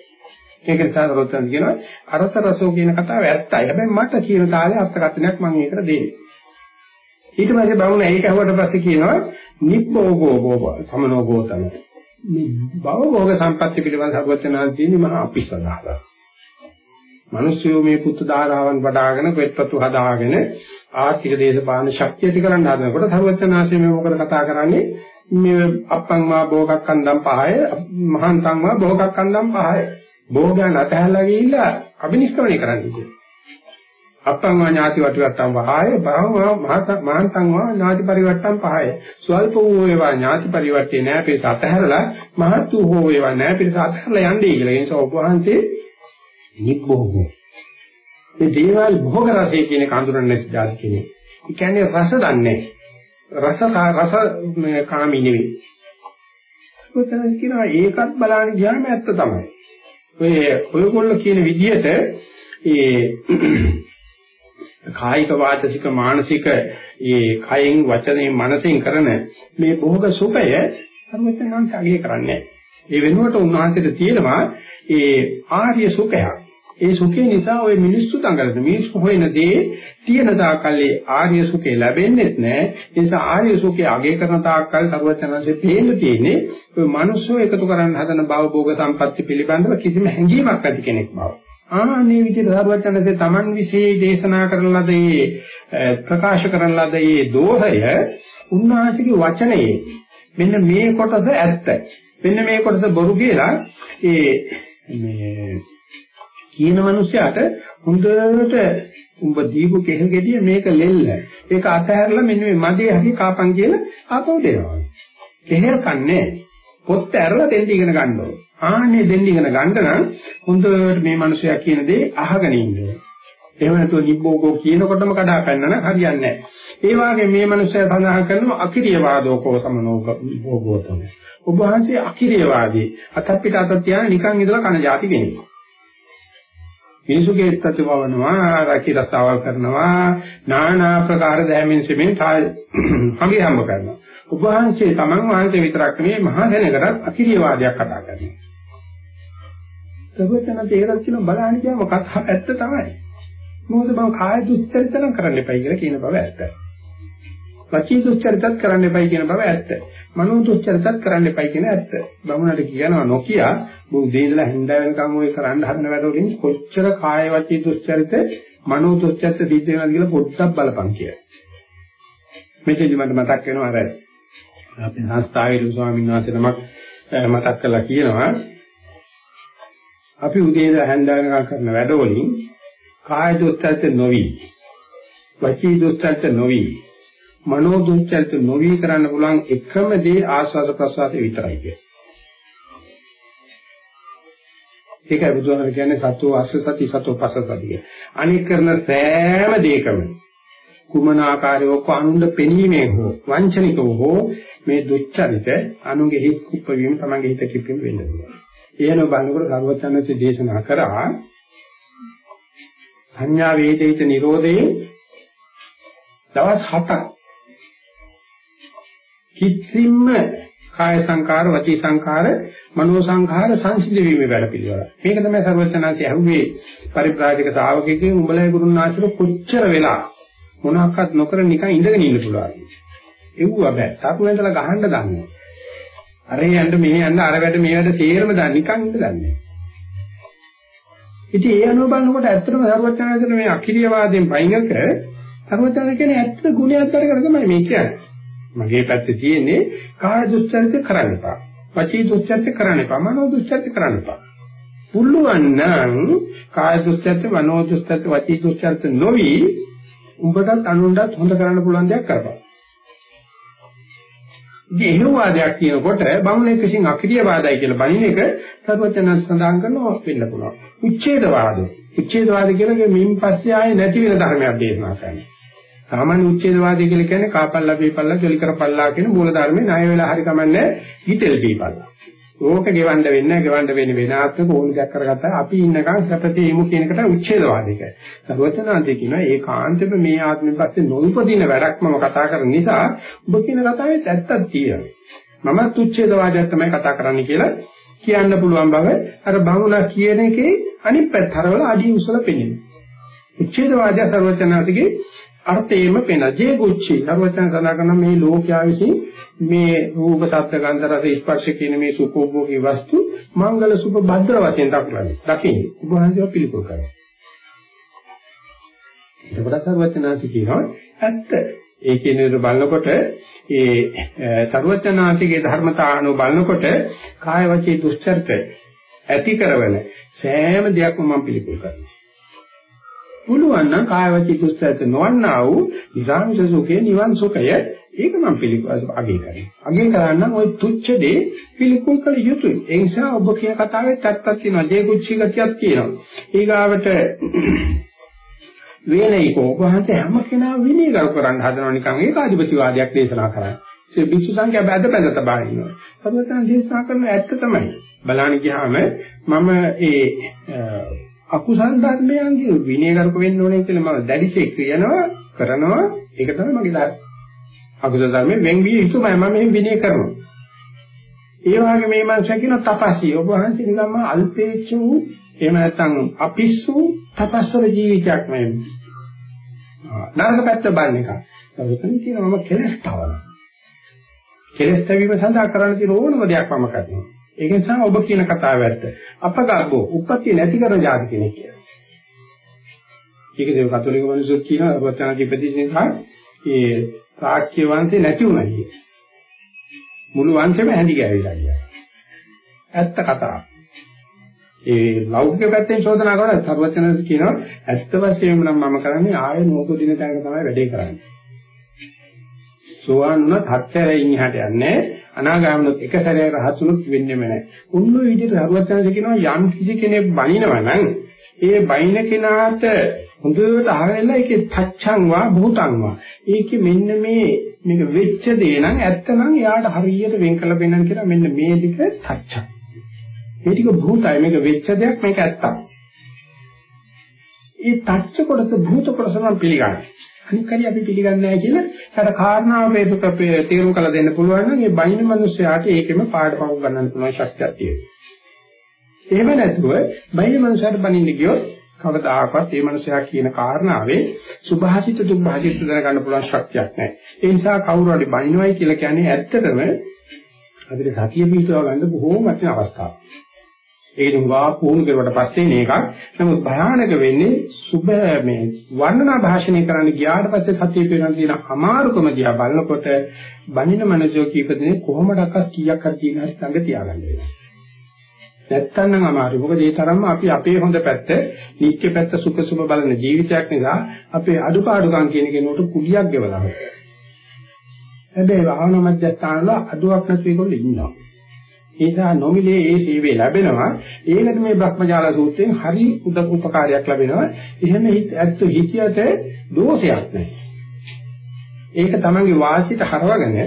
ඒක නිසා රොතන් කියනවා අරස රසෝ කියන කතාව ඇත්තයි. හැබැයි මට කියන තාලේ අර්ථකථනයක් මම ඒකට දෙන්නේ. ඊට පස්සේ බමුණ ඒක අහුවට පස්සේ කියනවා නිබ්බෝගෝ බෝබ සමනෝ ගෝතම. මේ භවෝග සම්පත්‍ය පිළිබඳ සර්වඥාන් තියෙන්නේ මහා අපිස්සදාහක. මිනිස්සු මේ පුත්තු ධාරාවන් වඩාගෙන පෙත්පතු හදාගෙන ආර්ථික දේශපාලන ශක්තිය ඇති කරන්න හදනකොට සර්වඥාන්සේ මේ මොකද කතා කරන්නේ මේ අප්පං මා භෝගක් කන්දම් පහය මහන්තං මා භෝගක් කන්දම් පහය භෝගයන් අතහැරලා ගිහිල්ලා අබිනිෂ්ක්‍රමණය කරන්න කිව්වා. අප්පං වා ඥාති වටිවත්තම් වහාය බහව මහන්තං වා ඥාති පරිවට්ටම් පහය. ස්වල්ප වූ ඒවා ඥාති පරිවට්ටේ නෑ පිට අතහැරලා මහත් වූ ඒවා නෑ පිට අතහැරලා යන්නේ කියලා. ඒ නිසා ඔබ වහන්සේ නිබ්බෝගෝ. මේ දේවල් භෝග රසය කියන කඳුරන්නේ නැති જાති කෙනෙක්. ඒ කියන්නේ රස දන්නේ රස රස කාමී නෙවෙයි. සුතන කියනවා ඒකත් බලන්න ගියාම ඇත්ත තමයි. ඔය ඔයගොල්ලෝ කියන විදිහට ඒ කායික වාචසික මානසික ඒ කයෙන් වචනයෙන් මනසෙන් කරන මේ භෝග සුඛය සර්වඥාන්ත අගය කරන්නේ. ඒ වෙනුවට උන්වහන්සේට තියෙනවා ඒ ආර්ය සුඛයක්. ඒ සුඛය නිසා ওই මිනිස්සු දඟලන මිනිස්සු හොයන දේ තියෙන තාකල්ලේ ආර්ය සුඛය ලැබෙන්නේ නැහැ ඒ නිසා ආර්ය සුඛය අගය කරන තාකල් සර්වඥාන්සේ පේන්න තියෙන්නේ ඔය මිනිස්සු එකතු කරන්න හදන භව භෝග සම්පatti පිළිබඳව කිසිම හැඟීමක් නැති කෙනෙක් බව. ආනේ විදිහට සර්වඥාන්සේ Taman විශේෂ දේශනා කරන ලද ඒ ප්‍රකාශ කරන ලද ඒ දෝහය උන්වහන්සේගේ වචනයේ මෙන්න මේ කොටස ඇත්ත. මෙන්න මේ කොටස බොරු කියලා ඒ මේ කියන මනුස්සයාට හොඳට උඹ දීපු කෙහෙල් ගෙඩිය මේක ලෙල්ල. ඒක අතහැරලා මෙන්න මේ මදේ හරි කාපන් කියලා ආපහු දෙනවා. කෙහෙල් කන්නේ පොත් ඇරලා දෙන්න ඉගෙන ගන්න ඕනේ. ආන්නේ දෙන්න ඉගෙන ගන්න නම් හොඳට මේ මිනිසයා කියන දේ අහගෙන ඉන්න ඕනේ. එහෙම නැතුව නිබ්බෝගෝ කියනකොටම කඩා පැනන හරියන්නේ නැහැ. ඒ වගේ මේ මිනිසයා සඳහන් කරනවා අකිරියවාදෝකෝ සමනෝගෝතම. ඔබ වහන්සේ අකිරියවාදී අතප්පිට අත තියාන නිකන් ඉඳලා කන જાති කෙනෙක්. මිනිසුගේ ප්‍රතිවවනවා රැකී රසාවල් කරනවා নানা ආකාර දෑමෙන් සෙමින් හම්බි හම්බ කරනවා. ඔබ වහන්සේ තමන් වහන්සේ විතරක් නෙමෙයි මහා දැනකටත් අකිරියවාදයක් කතා කරනවා. සර්වචන තේරක් කියන බලහන් කියම කතා ඇත්ත තමයි. මොකද මම කාය දුස්චරිත නම් කරන්න එපයි කියලා කියන බව ඇත්ත. වචී දුස්චරිතත් කරන්න එපයි කියන බව ඇත්ත. මනෝ දුස්චරිතත් කරන්න එපයි කියන ඇත්ත. බමුණට කියනවා නොකිය බුදේ ඉඳලා හින්දා වෙනකම් ඔය කරන්න හදන වැඩවලින් කොච්චර කාය වචී දුස්චරිත මනෝ දුස්චරිත සිද්ධ වෙනවද කියලා පොඩ්ඩක් බලපන් කියලා. මෙතෙදි මට මතක් වෙනවා අර අපේ සංස්ථාවේ ස්වාමීන් වහන්සේ නමක් මතක් කරලා කියනවා අපි උදේ ඉඳලා හැන්දා වෙනකම් කරන වැඩවලින් කාය දුස්චරිත නොවි වචී දුස්චරිත නොවි මනෝ දුස්චරිත නොවි කරන්න පුළුවන් එකම දේ ආස්වාද ප්‍රසආස විතරයි කියන්නේ. ඒකයි බුදුහාමර කියන්නේ සත්ව අස්ස සති සත්ව පස්ස සතිය. අනික කරන සෑම දෙයකම කුමන ආකාරයක අනුන්ද පෙනීමෙන් හෝ වංචනිකව හෝ මේ දුච්චරිත අනුන්ගේ හිත් කුප්පවීම තමන්ගේ හිත කිප්පීම වෙන්න පුළුවන්. එයන බලනකොට සර්වඥාන්සේ දේශනා කරා සංඥා වේදිත නිරෝධයේ දවස් 7ක් කිසිම කාය සංකාර වචී සංකාර මනෝ සංකාර සංසිද්ධ වීමේ වැඩ පිළිවෙල. මේක තමයි සර්වඥාන්සේ අහුවේ පරිප්‍රාජික ශ්‍රාවකෙකින් උඹලේ ගුරුනාචර කොච්චර වෙලා මොනවාක්වත් නොකර නිකන් ඉඳගෙන ඉන්න පුළුවන්. එව්ව බෑ. තාපු වෙන්දලා ගහන්න දන්නේ. අර යන්න මෙහෙ යන්න අර වැඩ මේ වැඩ තේරම දන්නේ නිකන් ඉඳ දන්නේ. ඉතින් ඒ අනුව බලනකොට ඇත්තටම සර්වඥාන්සේ මේ අකිරියවාදයෙන් පයින්ක සර්වඥාන්සේ කියන්නේ ඇත්ත ගුණයක් අරගෙන තමයි මේ කියන්නේ. මගේ පැත්තේ තියෙන්නේ කාය දුස්චරිත කරන්න එපා. වචී දුස්චරිත කරන්න එපා. මනෝ දුස්චරිත කරන්න එපා. පුළුවන් නම් කාය දුස්චරිත, මනෝ දුස්චරිත, වචී දුස්චරිත නොවි උඹටත් අනුන්ටත් හොඳ කරන්න පුළුවන් දෙයක් කරපන්. ඉතින් එහෙම වාදයක් කියනකොට බමුණෙක් විසින් අක්‍රීය වාදයි කියලා බණින එක සර්වඥයන් සඳහන් කරනවා වෙන්න පුළුවන්. උච්ඡේද වාද. උච්ඡේද වාද කියන්නේ මින් පස්සේ ආයේ නැති වෙන ධර්මයක් දේශනා කරනවා. සාමාන්‍ය උච්ඡේද වාදය කියලා කියන්නේ කාපල්ලා බීපල්ලා ජොලි කරපල්ලා කියන මූල ධර්මේ ණය වෙලා හරි කමන්නේ හිතෙල් බීපල්ලා. ඕක ගෙවන්න වෙන්නේ නැහැ ගෙවන්න වෙන්නේ වෙන ආත්මක ඕන දෙයක් කරගත්තා අපි ඉන්නකන් සැපතේ ඉමු කියන එකට උච්ඡේදවාදික. සර්වචනාන්තේ කියනවා ඒ කාන්තෙම මේ ආත්මෙන් පස්සේ නොඋපදින වැඩක් මම කතා කරන නිසා ඔබ කියන කතාවේ ඇත්තක් තියෙනවා. මමත් උච්ඡේදවාදයක් තමයි කතා කරන්නේ කියලා කියන්න පුළුවන් බව අර බමුණා කියන එකේ අනිත් පැත්ත හරවල අඩිය උසල පෙනෙනවා. උච්ඡේදවාදය සර්වචනාන්තගේ අර්ථයෙන්ම පෙන ජේ කුච්චි සර්වචන සඳහන් කරන මේ ලෝකයා විසින් මේ රූප ශබ්ද ගන්ධ රස ස්පර්ශ කියන මේ සුඛෝභෝගී වස්තු මංගල සුභ භද්‍ර වශයෙන් දක්වන්නේ දකින්නේ. ඔබ වහන්සේව පිළිකුල් කරනවා. එතකොට සර්වචනාසි කියනවා ඇත්ත. ඒ කියන විදිහ බලනකොට ඒ සර්වචනාසිගේ ධර්මතාවano බලනකොට කාය වචී දුස්චර්ත ඇති කරවන සෑම දෙයක්ම මම පිළිකුල් කරනවා. පුළුවන් නම් කාය වචී දුස්තරත නොවන්නා වූ නිරාමිෂ සුඛේ නිවන් සුඛය ඒක මම පිළිගන්න අගය කරනවා. අගය කරන්න ওই තුච්ඡ දේ පිළිකුල් කළ යුතුයි. ඒ නිසා ඔබ කියන කතාවේ ඇත්තක් තියෙනවා. දේ කුච්චි ගතියක් තියෙනවා. ඊගාවට වේලයික ඔබ හන්සේ හැම කෙනා විනීගත කරන්න හදනවා නිකන් ඒකාධිපතිවාදයක් දේශනා කරන්නේ. ඒ භික්ෂු සංඛ්‍යා බැද බැද තබා ඉන්නවා. සර්වතන් දේශනා කරන ඇත්ත තමයි. බලන්න ගියාම මම ඒ අකුසල් ධර්මයන්ගේ විනයගරුක වෙන්න ඕනේ කියලා මම දැඩිසේ කියනවා කරනවා ඒක තමයි මගේ ධර්ම. අකුසල ධර්මයෙන් වෙන් විය යුතුමයි මම මේ විනය කරනවා. ඒ වගේ මේ මනුෂ්‍ය කියන තපස්සී ඔබ වහන්සේ නිකම්ම අල්පේච්ඡ වූ එහෙම නැත්නම් අපිස්සු තපස්සර ජීවිතයක් මේ නරක පැත්ත බලන එක. ඒකෙන් කියනවා මම කෙලස් තවන. කෙලස් තැවීම සඳහා කරන්න තියෙන ඕනම දෙයක් මම කරනවා. ඒක නිසා ඔබ කියන කතාව ඇත්ත. අපගාබෝ උප්පත්ති නැති කරන જાති කෙනෙක් කියලා. ඒක දේව කතෝලික මිනිස්සුත් කියනවා වචනාදී ප්‍රතිශේෂා ඒ සාක්ෂ්‍ය වංශේ නැති වුණා කිය. මුළු වංශෙම හැඳි ගෑවිලා කියලා. ඇත්ත කතාව. ඒ ලෞකික පැත්තෙන් චෝදනා කරලා සර්වචනස් කියනවා ඇත්ත වශයෙන්ම නම් මම කරන්නේ ආයෙ නෝපදින තැනක තමයි වැඩේ කරන්නේ. සෝවාන් වුණත් හත්තරෙන් එහාට යන්නේ අනාගාමනොත් එක සැරේ රහතුනුත් වෙන්නේම නැහැ. උන්නු විදිහට හරුවත්යන්ස කියනවා යම් කිසි කෙනෙක් බනිනවා නම් ඒ බයින කෙනාට හොඳට අහගෙන ඒකේ තච්ඡං වා භූතං වා. ඒකේ මෙන්න මේ මේක වෙච්ච දේ නම් ඇත්තනම් එයාට හරියට වෙන් කළ බෙන්නන් කියලා මෙන්න මේ ටික තච්ඡං. මේ ටික භූතයි මේක වෙච්ච දෙයක් මේක ඇත්තක්. ඒ තච්ඡ කොටස භූත කොටස නම් පිළිගන්නේ. අනික් හරි අපි පිළිගන්නේ නැහැ කියලා අර කාරණාව වේදුක තේරුම් කළ දෙන්න පුළුවන් නම් ඒ බයින මිනිස්යාට ඒකෙම පාඩපවු ගන්නන්න පුළුවන් ශක්තියක් තියෙනවා. එහෙම නැතුව බයින මිනිස්යාට බනින්න ගියොත් කවදාකවත් මේ මිනිස්යා කියන කාරණාවේ සුභාසිත දුභාසිත දැනගන්න පුළුවන් ශක්තියක් නැහැ. ඒ නිසා කවුරු හරි බනිනවයි කියලා කියන්නේ ඇත්තටම අපිට සතිය පිටව ගන්න බොහෝම වටින අවස්ථාවක්. ඒක දුඟා පුහුණු කරුවට පස්සේ මේකක්. නමුත් භයානක වෙන්නේ සුබ මේ වර්ණනා භාෂණය කරන්න ගියාට පස්සේ සතිය පිරන තියෙන අමාරුකම දිහා බලනකොට බණින මනසෝ කීපදෙනේ කොහොමඩක්වත් කීයක් හරි තියෙන හරි ළඟ තියාගන්න වෙනවා. නැත්තම් නම් අමාරුයි. මොකද ඒ තරම්ම අපි අපේ හොඳ පැත්ත, නිත්‍ය පැත්ත සුඛ සුභ බලන ජීවිතයක් නිසා අපේ අඩුපාඩුකම් කියන කෙනෙකුට කුලියක් ගෙවලා. හැබැයි භාවනා මධ්‍යස්ථානවල අඩුවක් නැති ඒගොල්ලෝ ඉන්නවා. ඒ නිසා නොමිලේ ඒ සීවේ ලැබෙනවා. ඒකට මේ බ්‍රහ්මජාල සූත්‍රයෙන් හරි උදව් උපකාරයක් ලැබෙනවා. එහෙම ඇත්ත හිතියට දෝෂයක් නැහැ. ඒක තමන්ගේ වාසියට හරවගෙන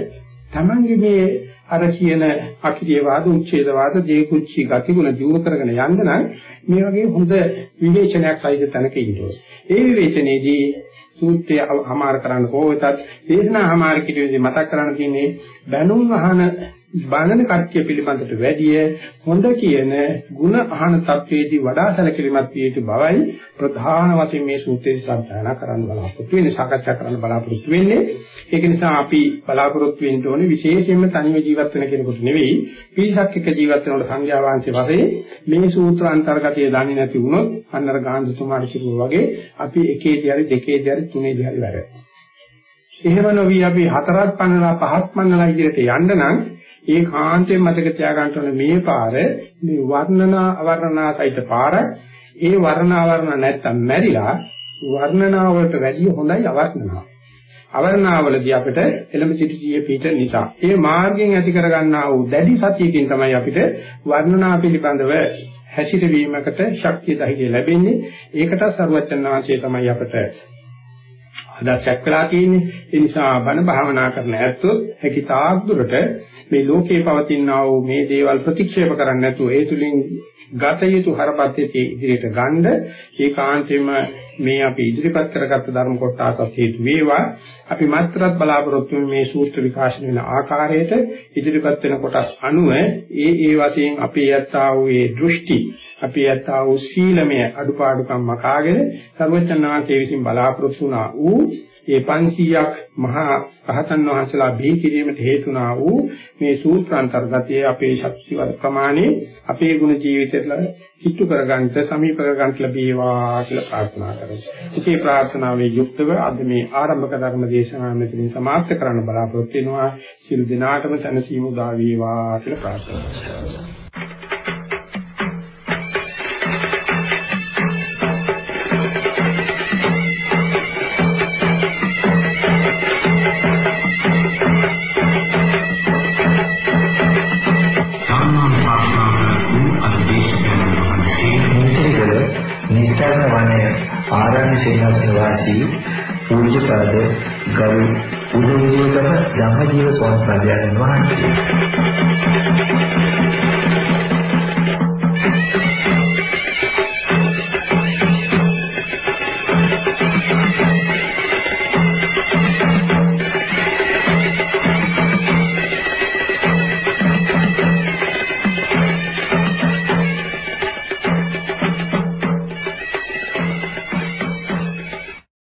තමන්ගේ මේ අර කියන අකිරිය වාද උච්ඡේද වාද දේකුච්චි ගතිගුණ දියුණු කරගෙන යන්න නම් මේ වගේ හොඳ විවේචනයක් සහිත තැනක ඉන්න ඒ විවේචනයේදී සූත්‍රය හමාර කරන්න කොහොමදත් දේශනා හමාර කිරීමේදී මතක් කරන්න තියෙන්නේ බැනුම් අහන බානන කට්ටිය පිළිබඳට වැඩිය හොඳ කියන ಗುಣ අහන තත්වයේදී වඩා සැලකිලිමත් විය යුතු බවයි ප්‍රධාන වශයෙන් මේ සූත්‍රයේ සාකච්ඡා කරන්න බලාපොරොත්තු වෙන්නේ සාකච්ඡා කරන්න බලාපොරොත්තු වෙන්නේ. ඒක නිසා අපි බලාපොරොත්තු වෙන්න ඕනේ විශේෂයෙන්ම තනිව ජීවත් වෙන කෙනෙකුට නෙවෙයි පිරිසක් එක්ක ජීවත් වෙනකොට සංඥා වාංශය වශයෙන් මේ සූත්‍ර අන්තර්ගතය දන්නේ නැති වුණොත් අන්නර ගාන්ධතුමාට කිව්වා වගේ අපි එකේදී හරි දෙකේදී හරි තුනේදී හරි වැරදි එහෙම නොවි අපි හතරක් පන්නලා පහක් පන්නලා ඉදිරියට යන්න නම් ඒ කාන්තෙන් මතක තියාගන්න ඕනේ මේ පාර මේ වර්ණනා අවර්ණනා සහිත පාර ඒ වර්ණාවරණ නැත්තම් මැරිලා වර්ණනා වලට වැඩිය හොඳයි අවර්ණනා. අවර්ණාවලදී අපිට එළඹ සිටියේ පිට නිසා ඒ මාර්ගයෙන් ඇති කරගන්නා වූ දැඩි සතියකින් තමයි අපිට වර්ණනා පිළිබඳව හැසිරවීමකට ශක්තිය ධෛර්යය ලැබෙන්නේ. ඒකට සරුවචන් වහන්සේ තමයි අපිට අදසක් කළා තියෙන්නේ. ඒ නිසා බණ භාවනා කරන ඇත්තොත් හැකි තාක් දුරට මේ ලෝකේ පවතිනා වූ මේ දේවල් ප්‍රතික්ෂේප කරන්නේ නැතුව ඒ තුලින් ගත යුතු හරපද්ධතිය ඉදිරියට ගන්න ඒකාන්තයෙන්ම මේ අපි ඉදිරිපත් කරගත්ත ධර්ම කොටසත් හේතු වේවා. අපි මාත්‍රත් බලාපොරොත්තු මේ සූත්‍ර විකාශන වෙන ආකාරයට ඉදිරිපත් වෙන කොටස් අනුව ඒ ඒ වශයෙන් අපේ යත්තා වූ ඒ දෘෂ්ටි අපේ යත්තා වූ සීලමය අඩුපාඩුකම් මකාගෙන සර්වචනාංශයේ විසින් බලාපොරොත්තු වුණා වූ ඒ 500ක් මහා රහතන් වහන්සේලා බිහි කිරීමට හේතුනා වූ මේ සූත්‍රාන්තර්ගතයේ අපේ ශක්තිවල ප්‍රමාණය අපේ ගුණ ජීවිතයට කිට්ටු කරගන්නට සමීප කරගන්නට ලැබේවා කියලා ප්‍රාර්ථනා කරමු. ඉතින් ප්‍රාර්ථනාවේ යුක්තව අද මේ ආරම්භක ධර්ම දේශනාව මෙතනින් සමාප්ත කරන්න බලාපොරොත්තු වෙනවා. සියලු දිනාටම සැනසීම උදා වේවා කියලා ප්‍රාර්ථනා කරනවා. ආරණ්‍ය සේනාසන වාසී පූජ්‍යපද ගරු උදේවිදේකම ධම්මජීව ස්වාමීන් වහන්සේ.